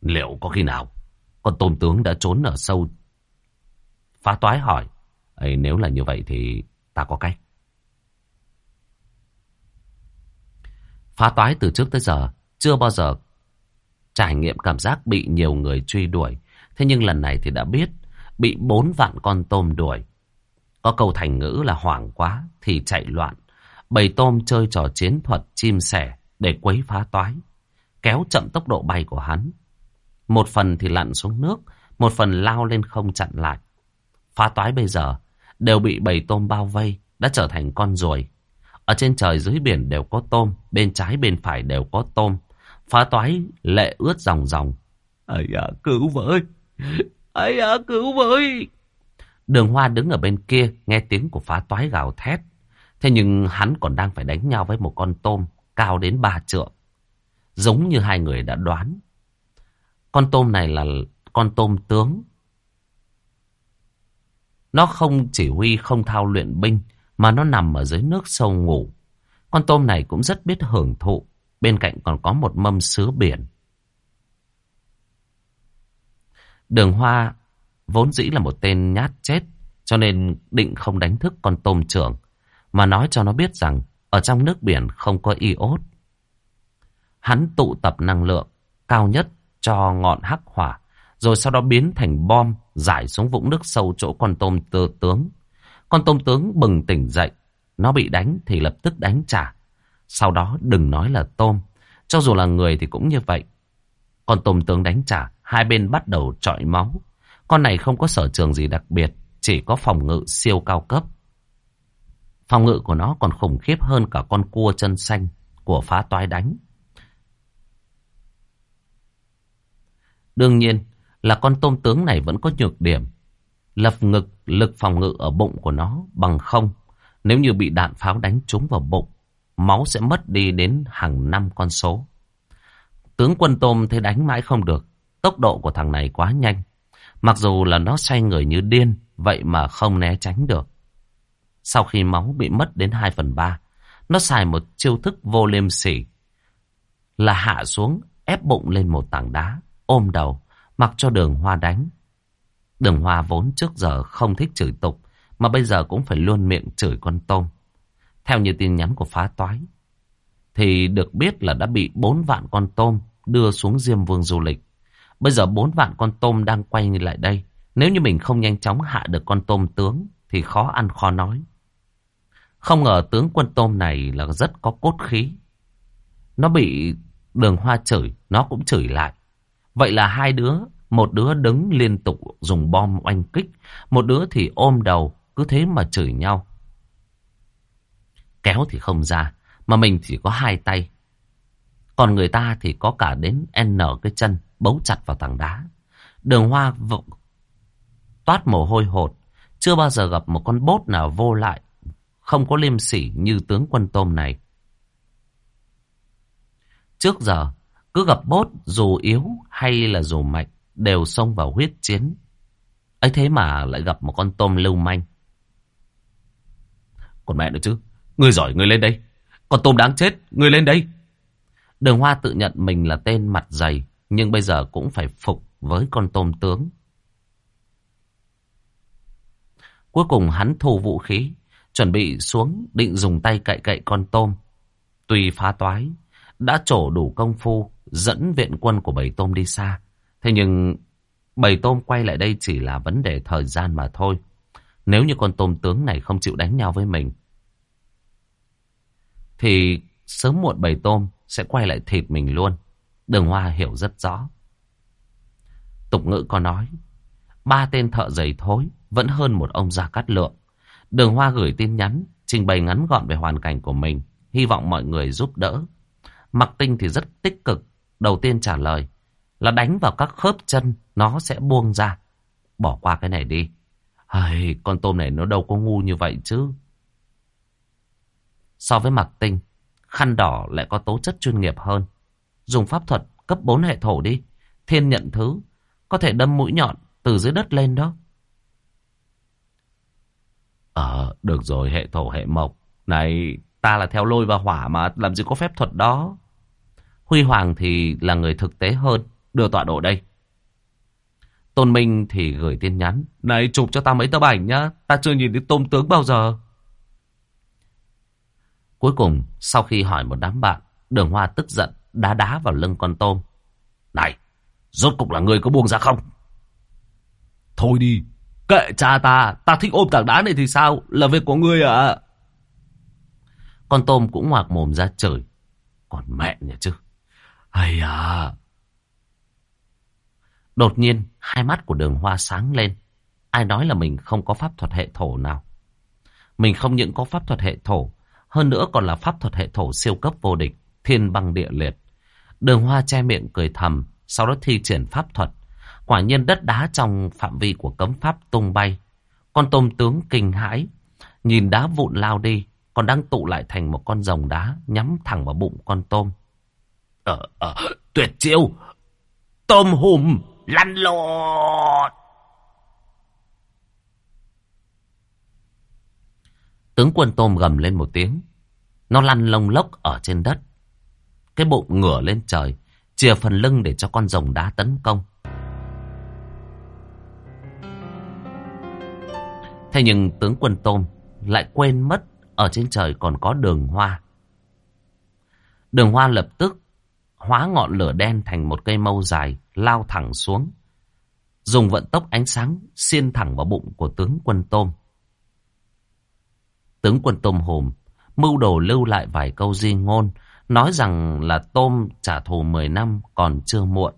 Liệu có khi nào con tôm tướng đã trốn ở sâu Phá toái hỏi. ấy nếu là như vậy thì ta có cách. Phá toái từ trước tới giờ chưa bao giờ trải nghiệm cảm giác bị nhiều người truy đuổi. Thế nhưng lần này thì đã biết bị bốn vạn con tôm đuổi. Có câu thành ngữ là hoảng quá thì chạy loạn. Bầy tôm chơi trò chiến thuật chim sẻ để quấy phá toái. Kéo chậm tốc độ bay của hắn. Một phần thì lặn xuống nước, một phần lao lên không chặn lại. Phá toái bây giờ đều bị bầy tôm bao vây, đã trở thành con ruồi. Ở trên trời dưới biển đều có tôm, bên trái bên phải đều có tôm. Phá toái lệ ướt ròng ròng. Ây à, cứu với! Ây à, cứu với! Đường Hoa đứng ở bên kia, nghe tiếng của phá toái gào thét. Thế nhưng hắn còn đang phải đánh nhau với một con tôm cao đến ba trượng. Giống như hai người đã đoán. Con tôm này là con tôm tướng. Nó không chỉ huy không thao luyện binh, mà nó nằm ở dưới nước sâu ngủ. Con tôm này cũng rất biết hưởng thụ, bên cạnh còn có một mâm sứa biển. Đường Hoa vốn dĩ là một tên nhát chết, cho nên định không đánh thức con tôm trưởng, mà nói cho nó biết rằng ở trong nước biển không có iốt. Hắn tụ tập năng lượng cao nhất cho ngọn hắc hỏa, rồi sau đó biến thành bom giải xuống vũng nước sâu chỗ con tôm tơ tướng. Con tôm tướng bừng tỉnh dậy, nó bị đánh thì lập tức đánh trả. Sau đó đừng nói là tôm, cho dù là người thì cũng như vậy. Con tôm tướng đánh trả, hai bên bắt đầu trọi máu. Con này không có sở trường gì đặc biệt, chỉ có phòng ngự siêu cao cấp. Phòng ngự của nó còn khủng khiếp hơn cả con cua chân xanh của phá toái đánh. Đương nhiên là con tôm tướng này vẫn có nhược điểm. Lập ngực lực phòng ngự ở bụng của nó bằng không. Nếu như bị đạn pháo đánh trúng vào bụng, máu sẽ mất đi đến hàng năm con số. Tướng quân tôm thấy đánh mãi không được. Tốc độ của thằng này quá nhanh. Mặc dù là nó xoay người như điên, vậy mà không né tránh được. Sau khi máu bị mất đến 2 phần 3, nó xài một chiêu thức vô liêm sỉ. Là hạ xuống, ép bụng lên một tảng đá, ôm đầu, mặc cho đường hoa đánh. Đường hoa vốn trước giờ không thích chửi tục, mà bây giờ cũng phải luôn miệng chửi con tôm. Theo như tin nhắn của phá toái, thì được biết là đã bị 4 vạn con tôm đưa xuống Diêm Vương du lịch. Bây giờ 4 vạn con tôm đang quay lại đây. Nếu như mình không nhanh chóng hạ được con tôm tướng thì khó ăn khó nói. Không ngờ tướng quân tôm này là rất có cốt khí. Nó bị đường hoa chửi, nó cũng chửi lại. Vậy là hai đứa, một đứa đứng liên tục dùng bom oanh kích, một đứa thì ôm đầu, cứ thế mà chửi nhau. Kéo thì không ra, mà mình chỉ có hai tay. Còn người ta thì có cả đến N cái chân bấu chặt vào tảng đá. Đường hoa vụng toát mồ hôi hột, chưa bao giờ gặp một con bốt nào vô lại, không có liêm sỉ như tướng quân tôm này. Trước giờ, cứ gặp bốt dù yếu hay là dù mạnh đều xông vào huyết chiến. ấy thế mà lại gặp một con tôm lưu manh. Còn mẹ nữa chứ. Người giỏi người lên đây. Con tôm đáng chết. Người lên đây. Đường Hoa tự nhận mình là tên mặt dày. Nhưng bây giờ cũng phải phục với con tôm tướng. Cuối cùng hắn thu vũ khí. Chuẩn bị xuống định dùng tay cậy cậy con tôm. Tùy phá toái. Đã trổ đủ công phu dẫn viện quân của bầy tôm đi xa. Thế nhưng bầy tôm quay lại đây chỉ là vấn đề thời gian mà thôi. Nếu như con tôm tướng này không chịu đánh nhau với mình, thì sớm muộn bầy tôm sẽ quay lại thịt mình luôn. Đường Hoa hiểu rất rõ. Tục ngữ có nói, ba tên thợ giày thối vẫn hơn một ông gia cát lượng. Đường Hoa gửi tin nhắn, trình bày ngắn gọn về hoàn cảnh của mình, hy vọng mọi người giúp đỡ. Mặc tinh thì rất tích cực, đầu tiên trả lời là đánh vào các khớp chân nó sẽ buông ra. Bỏ qua cái này đi. Ai, con tôm này nó đâu có ngu như vậy chứ. So với mặc tinh, khăn đỏ lại có tố chất chuyên nghiệp hơn. Dùng pháp thuật cấp 4 hệ thổ đi. Thiên nhận thứ, có thể đâm mũi nhọn từ dưới đất lên đó. Ờ, được rồi hệ thổ hệ mộc. Này, ta là theo lôi và hỏa mà làm gì có phép thuật đó. Huy Hoàng thì là người thực tế hơn, đưa tọa độ đây. Tôn Minh thì gửi tin nhắn. Này chụp cho ta mấy tấm ảnh nhá. Ta chưa nhìn thấy tôm tướng bao giờ. Cuối cùng, sau khi hỏi một đám bạn, đường hoa tức giận, đá đá vào lưng con tôm. Này, rốt cục là người có buông ra không? Thôi đi, kệ cha ta, ta thích ôm tảng đá này thì sao? Là việc của ngươi à? Con tôm cũng ngoạc mồm ra trời. Còn mẹ nhỉ chứ. Ây à. Đột nhiên, hai mắt của đường hoa sáng lên. Ai nói là mình không có pháp thuật hệ thổ nào. Mình không những có pháp thuật hệ thổ, hơn nữa còn là pháp thuật hệ thổ siêu cấp vô địch, thiên băng địa liệt. Đường hoa che miệng cười thầm, sau đó thi triển pháp thuật. Quả nhiên đất đá trong phạm vi của cấm pháp tung bay. Con tôm tướng kinh hãi, nhìn đá vụn lao đi, còn đang tụ lại thành một con rồng đá nhắm thẳng vào bụng con tôm. Ờ, ờ, tuyệt chiêu! Tôm hùm, lăn lộn! Tướng quân tôm gầm lên một tiếng. Nó lăn lông lốc ở trên đất. Cái bụng ngửa lên trời, chìa phần lưng để cho con rồng đá tấn công. Thế nhưng tướng quân tôm lại quên mất ở trên trời còn có đường hoa. Đường hoa lập tức hóa ngọn lửa đen thành một cây mâu dài, lao thẳng xuống. Dùng vận tốc ánh sáng xiên thẳng vào bụng của tướng quân tôm. Tướng quân tôm hùm, mưu đồ lưu lại vài câu di ngôn, nói rằng là tôm trả thù 10 năm còn chưa muộn.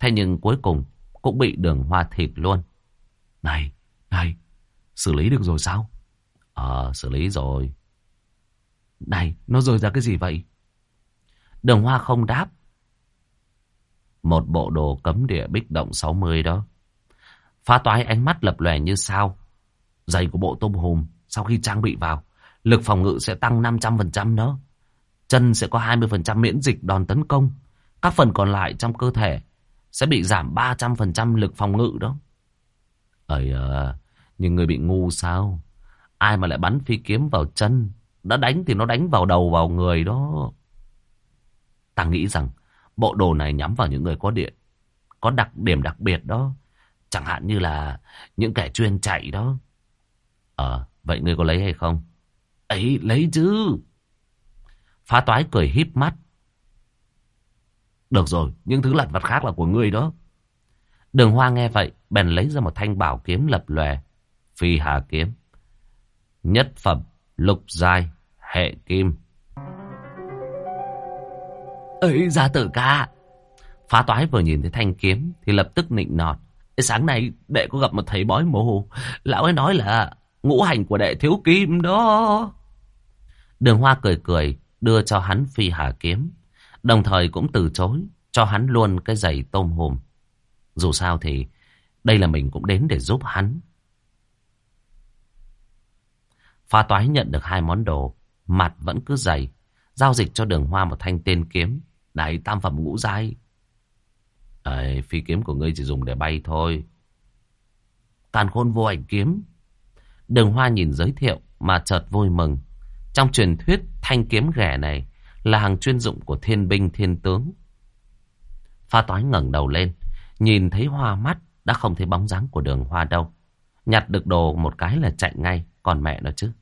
Thế nhưng cuối cùng cũng bị đường hoa thịt luôn. Này, này, xử lý được rồi sao? Ờ, xử lý rồi. Này, nó rơi ra cái gì vậy? Đường hoa không đáp. Một bộ đồ cấm địa bích động 60 đó. Phá toái ánh mắt lập lòe như sao. Giày của bộ tôm hùm sau khi trang bị vào, lực phòng ngự sẽ tăng 500% đó. Chân sẽ có 20% miễn dịch đòn tấn công. Các phần còn lại trong cơ thể sẽ bị giảm 300% lực phòng ngự đó. Ây à, nhưng người bị ngu sao? Ai mà lại bắn phi kiếm vào chân? Đã đánh thì nó đánh vào đầu vào người đó. Ta nghĩ rằng bộ đồ này nhắm vào những người có điện. Có đặc điểm đặc biệt đó. Chẳng hạn như là những kẻ chuyên chạy đó. Ờ, vậy ngươi có lấy hay không? Ấy, lấy chứ. Phá toái cười híp mắt. Được rồi, những thứ lặt vặt khác là của ngươi đó. Đường hoa nghe vậy, bèn lấy ra một thanh bảo kiếm lập lòe. Phi hà kiếm. Nhất phẩm, lục giai, hệ kim. Ấy, gia tử ca. Phá toái vừa nhìn thấy thanh kiếm thì lập tức nịnh nọt. Sáng nay đệ có gặp một thầy bói mù. Lão ấy nói là ngũ hành của đệ thiếu kim đó. Đường hoa cười cười đưa cho hắn phi hà kiếm. Đồng thời cũng từ chối cho hắn luôn cái giày tôm hùm. Dù sao thì đây là mình cũng đến để giúp hắn. Pha toái nhận được hai món đồ. Mặt vẫn cứ dày. Giao dịch cho đường hoa một thanh tên kiếm. đại tam phẩm ngũ giai. Ấy, phi kiếm của ngươi chỉ dùng để bay thôi. Càn khôn vô ảnh kiếm. Đường hoa nhìn giới thiệu mà chợt vui mừng. Trong truyền thuyết thanh kiếm ghẻ này là hàng chuyên dụng của thiên binh thiên tướng. Pha toái ngẩng đầu lên, nhìn thấy hoa mắt đã không thấy bóng dáng của đường hoa đâu. Nhặt được đồ một cái là chạy ngay, còn mẹ nó chứ.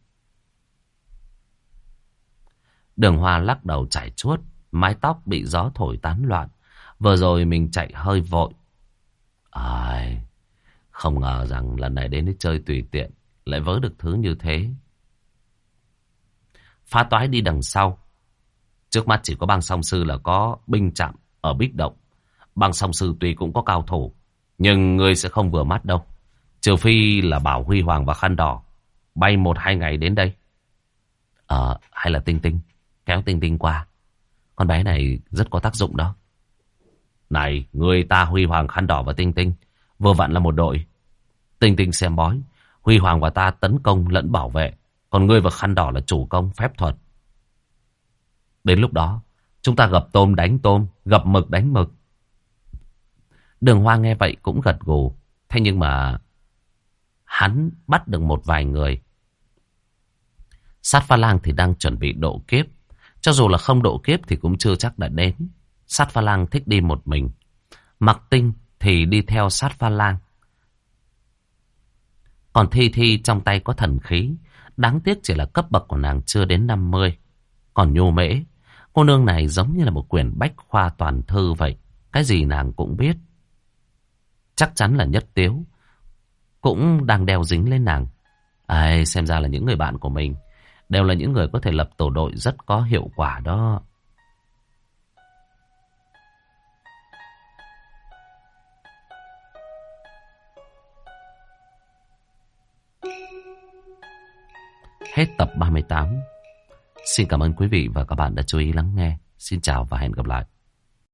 Đường hoa lắc đầu chảy chuốt, mái tóc bị gió thổi tán loạn. Vừa rồi mình chạy hơi vội. Ai, không ngờ rằng lần này đến để chơi tùy tiện, lại vớ được thứ như thế. Phá toái đi đằng sau. Trước mắt chỉ có băng song sư là có binh chạm ở bích động. băng song sư tuy cũng có cao thủ, nhưng ngươi sẽ không vừa mắt đâu. Trừ phi là bảo Huy Hoàng và Khăn Đỏ bay một hai ngày đến đây. Ờ, hay là Tinh Tinh, kéo Tinh Tinh qua. Con bé này rất có tác dụng đó. Này, người ta Huy Hoàng Khăn Đỏ và Tinh Tinh, vừa vặn là một đội. Tinh Tinh xem bói, Huy Hoàng và ta tấn công lẫn bảo vệ. Còn ngươi và khăn đỏ là chủ công phép thuật. Đến lúc đó, chúng ta gặp tôm đánh tôm, gặp mực đánh mực. Đường Hoa nghe vậy cũng gật gù. Thế nhưng mà hắn bắt được một vài người. Sát pha lang thì đang chuẩn bị độ kiếp. Cho dù là không độ kiếp thì cũng chưa chắc đã đến. Sát pha lang thích đi một mình. Mặc tinh thì đi theo sát pha lang. Còn Thi Thi trong tay có thần khí, đáng tiếc chỉ là cấp bậc của nàng chưa đến 50. Còn Nhu Mễ, cô nương này giống như là một quyển bách khoa toàn thư vậy, cái gì nàng cũng biết. Chắc chắn là nhất tiếu, cũng đang đeo dính lên nàng. Ai, xem ra là những người bạn của mình đều là những người có thể lập tổ đội rất có hiệu quả đó. Hết tập 38. Xin cảm ơn quý vị và các bạn đã chú ý lắng nghe. Xin chào và hẹn gặp lại.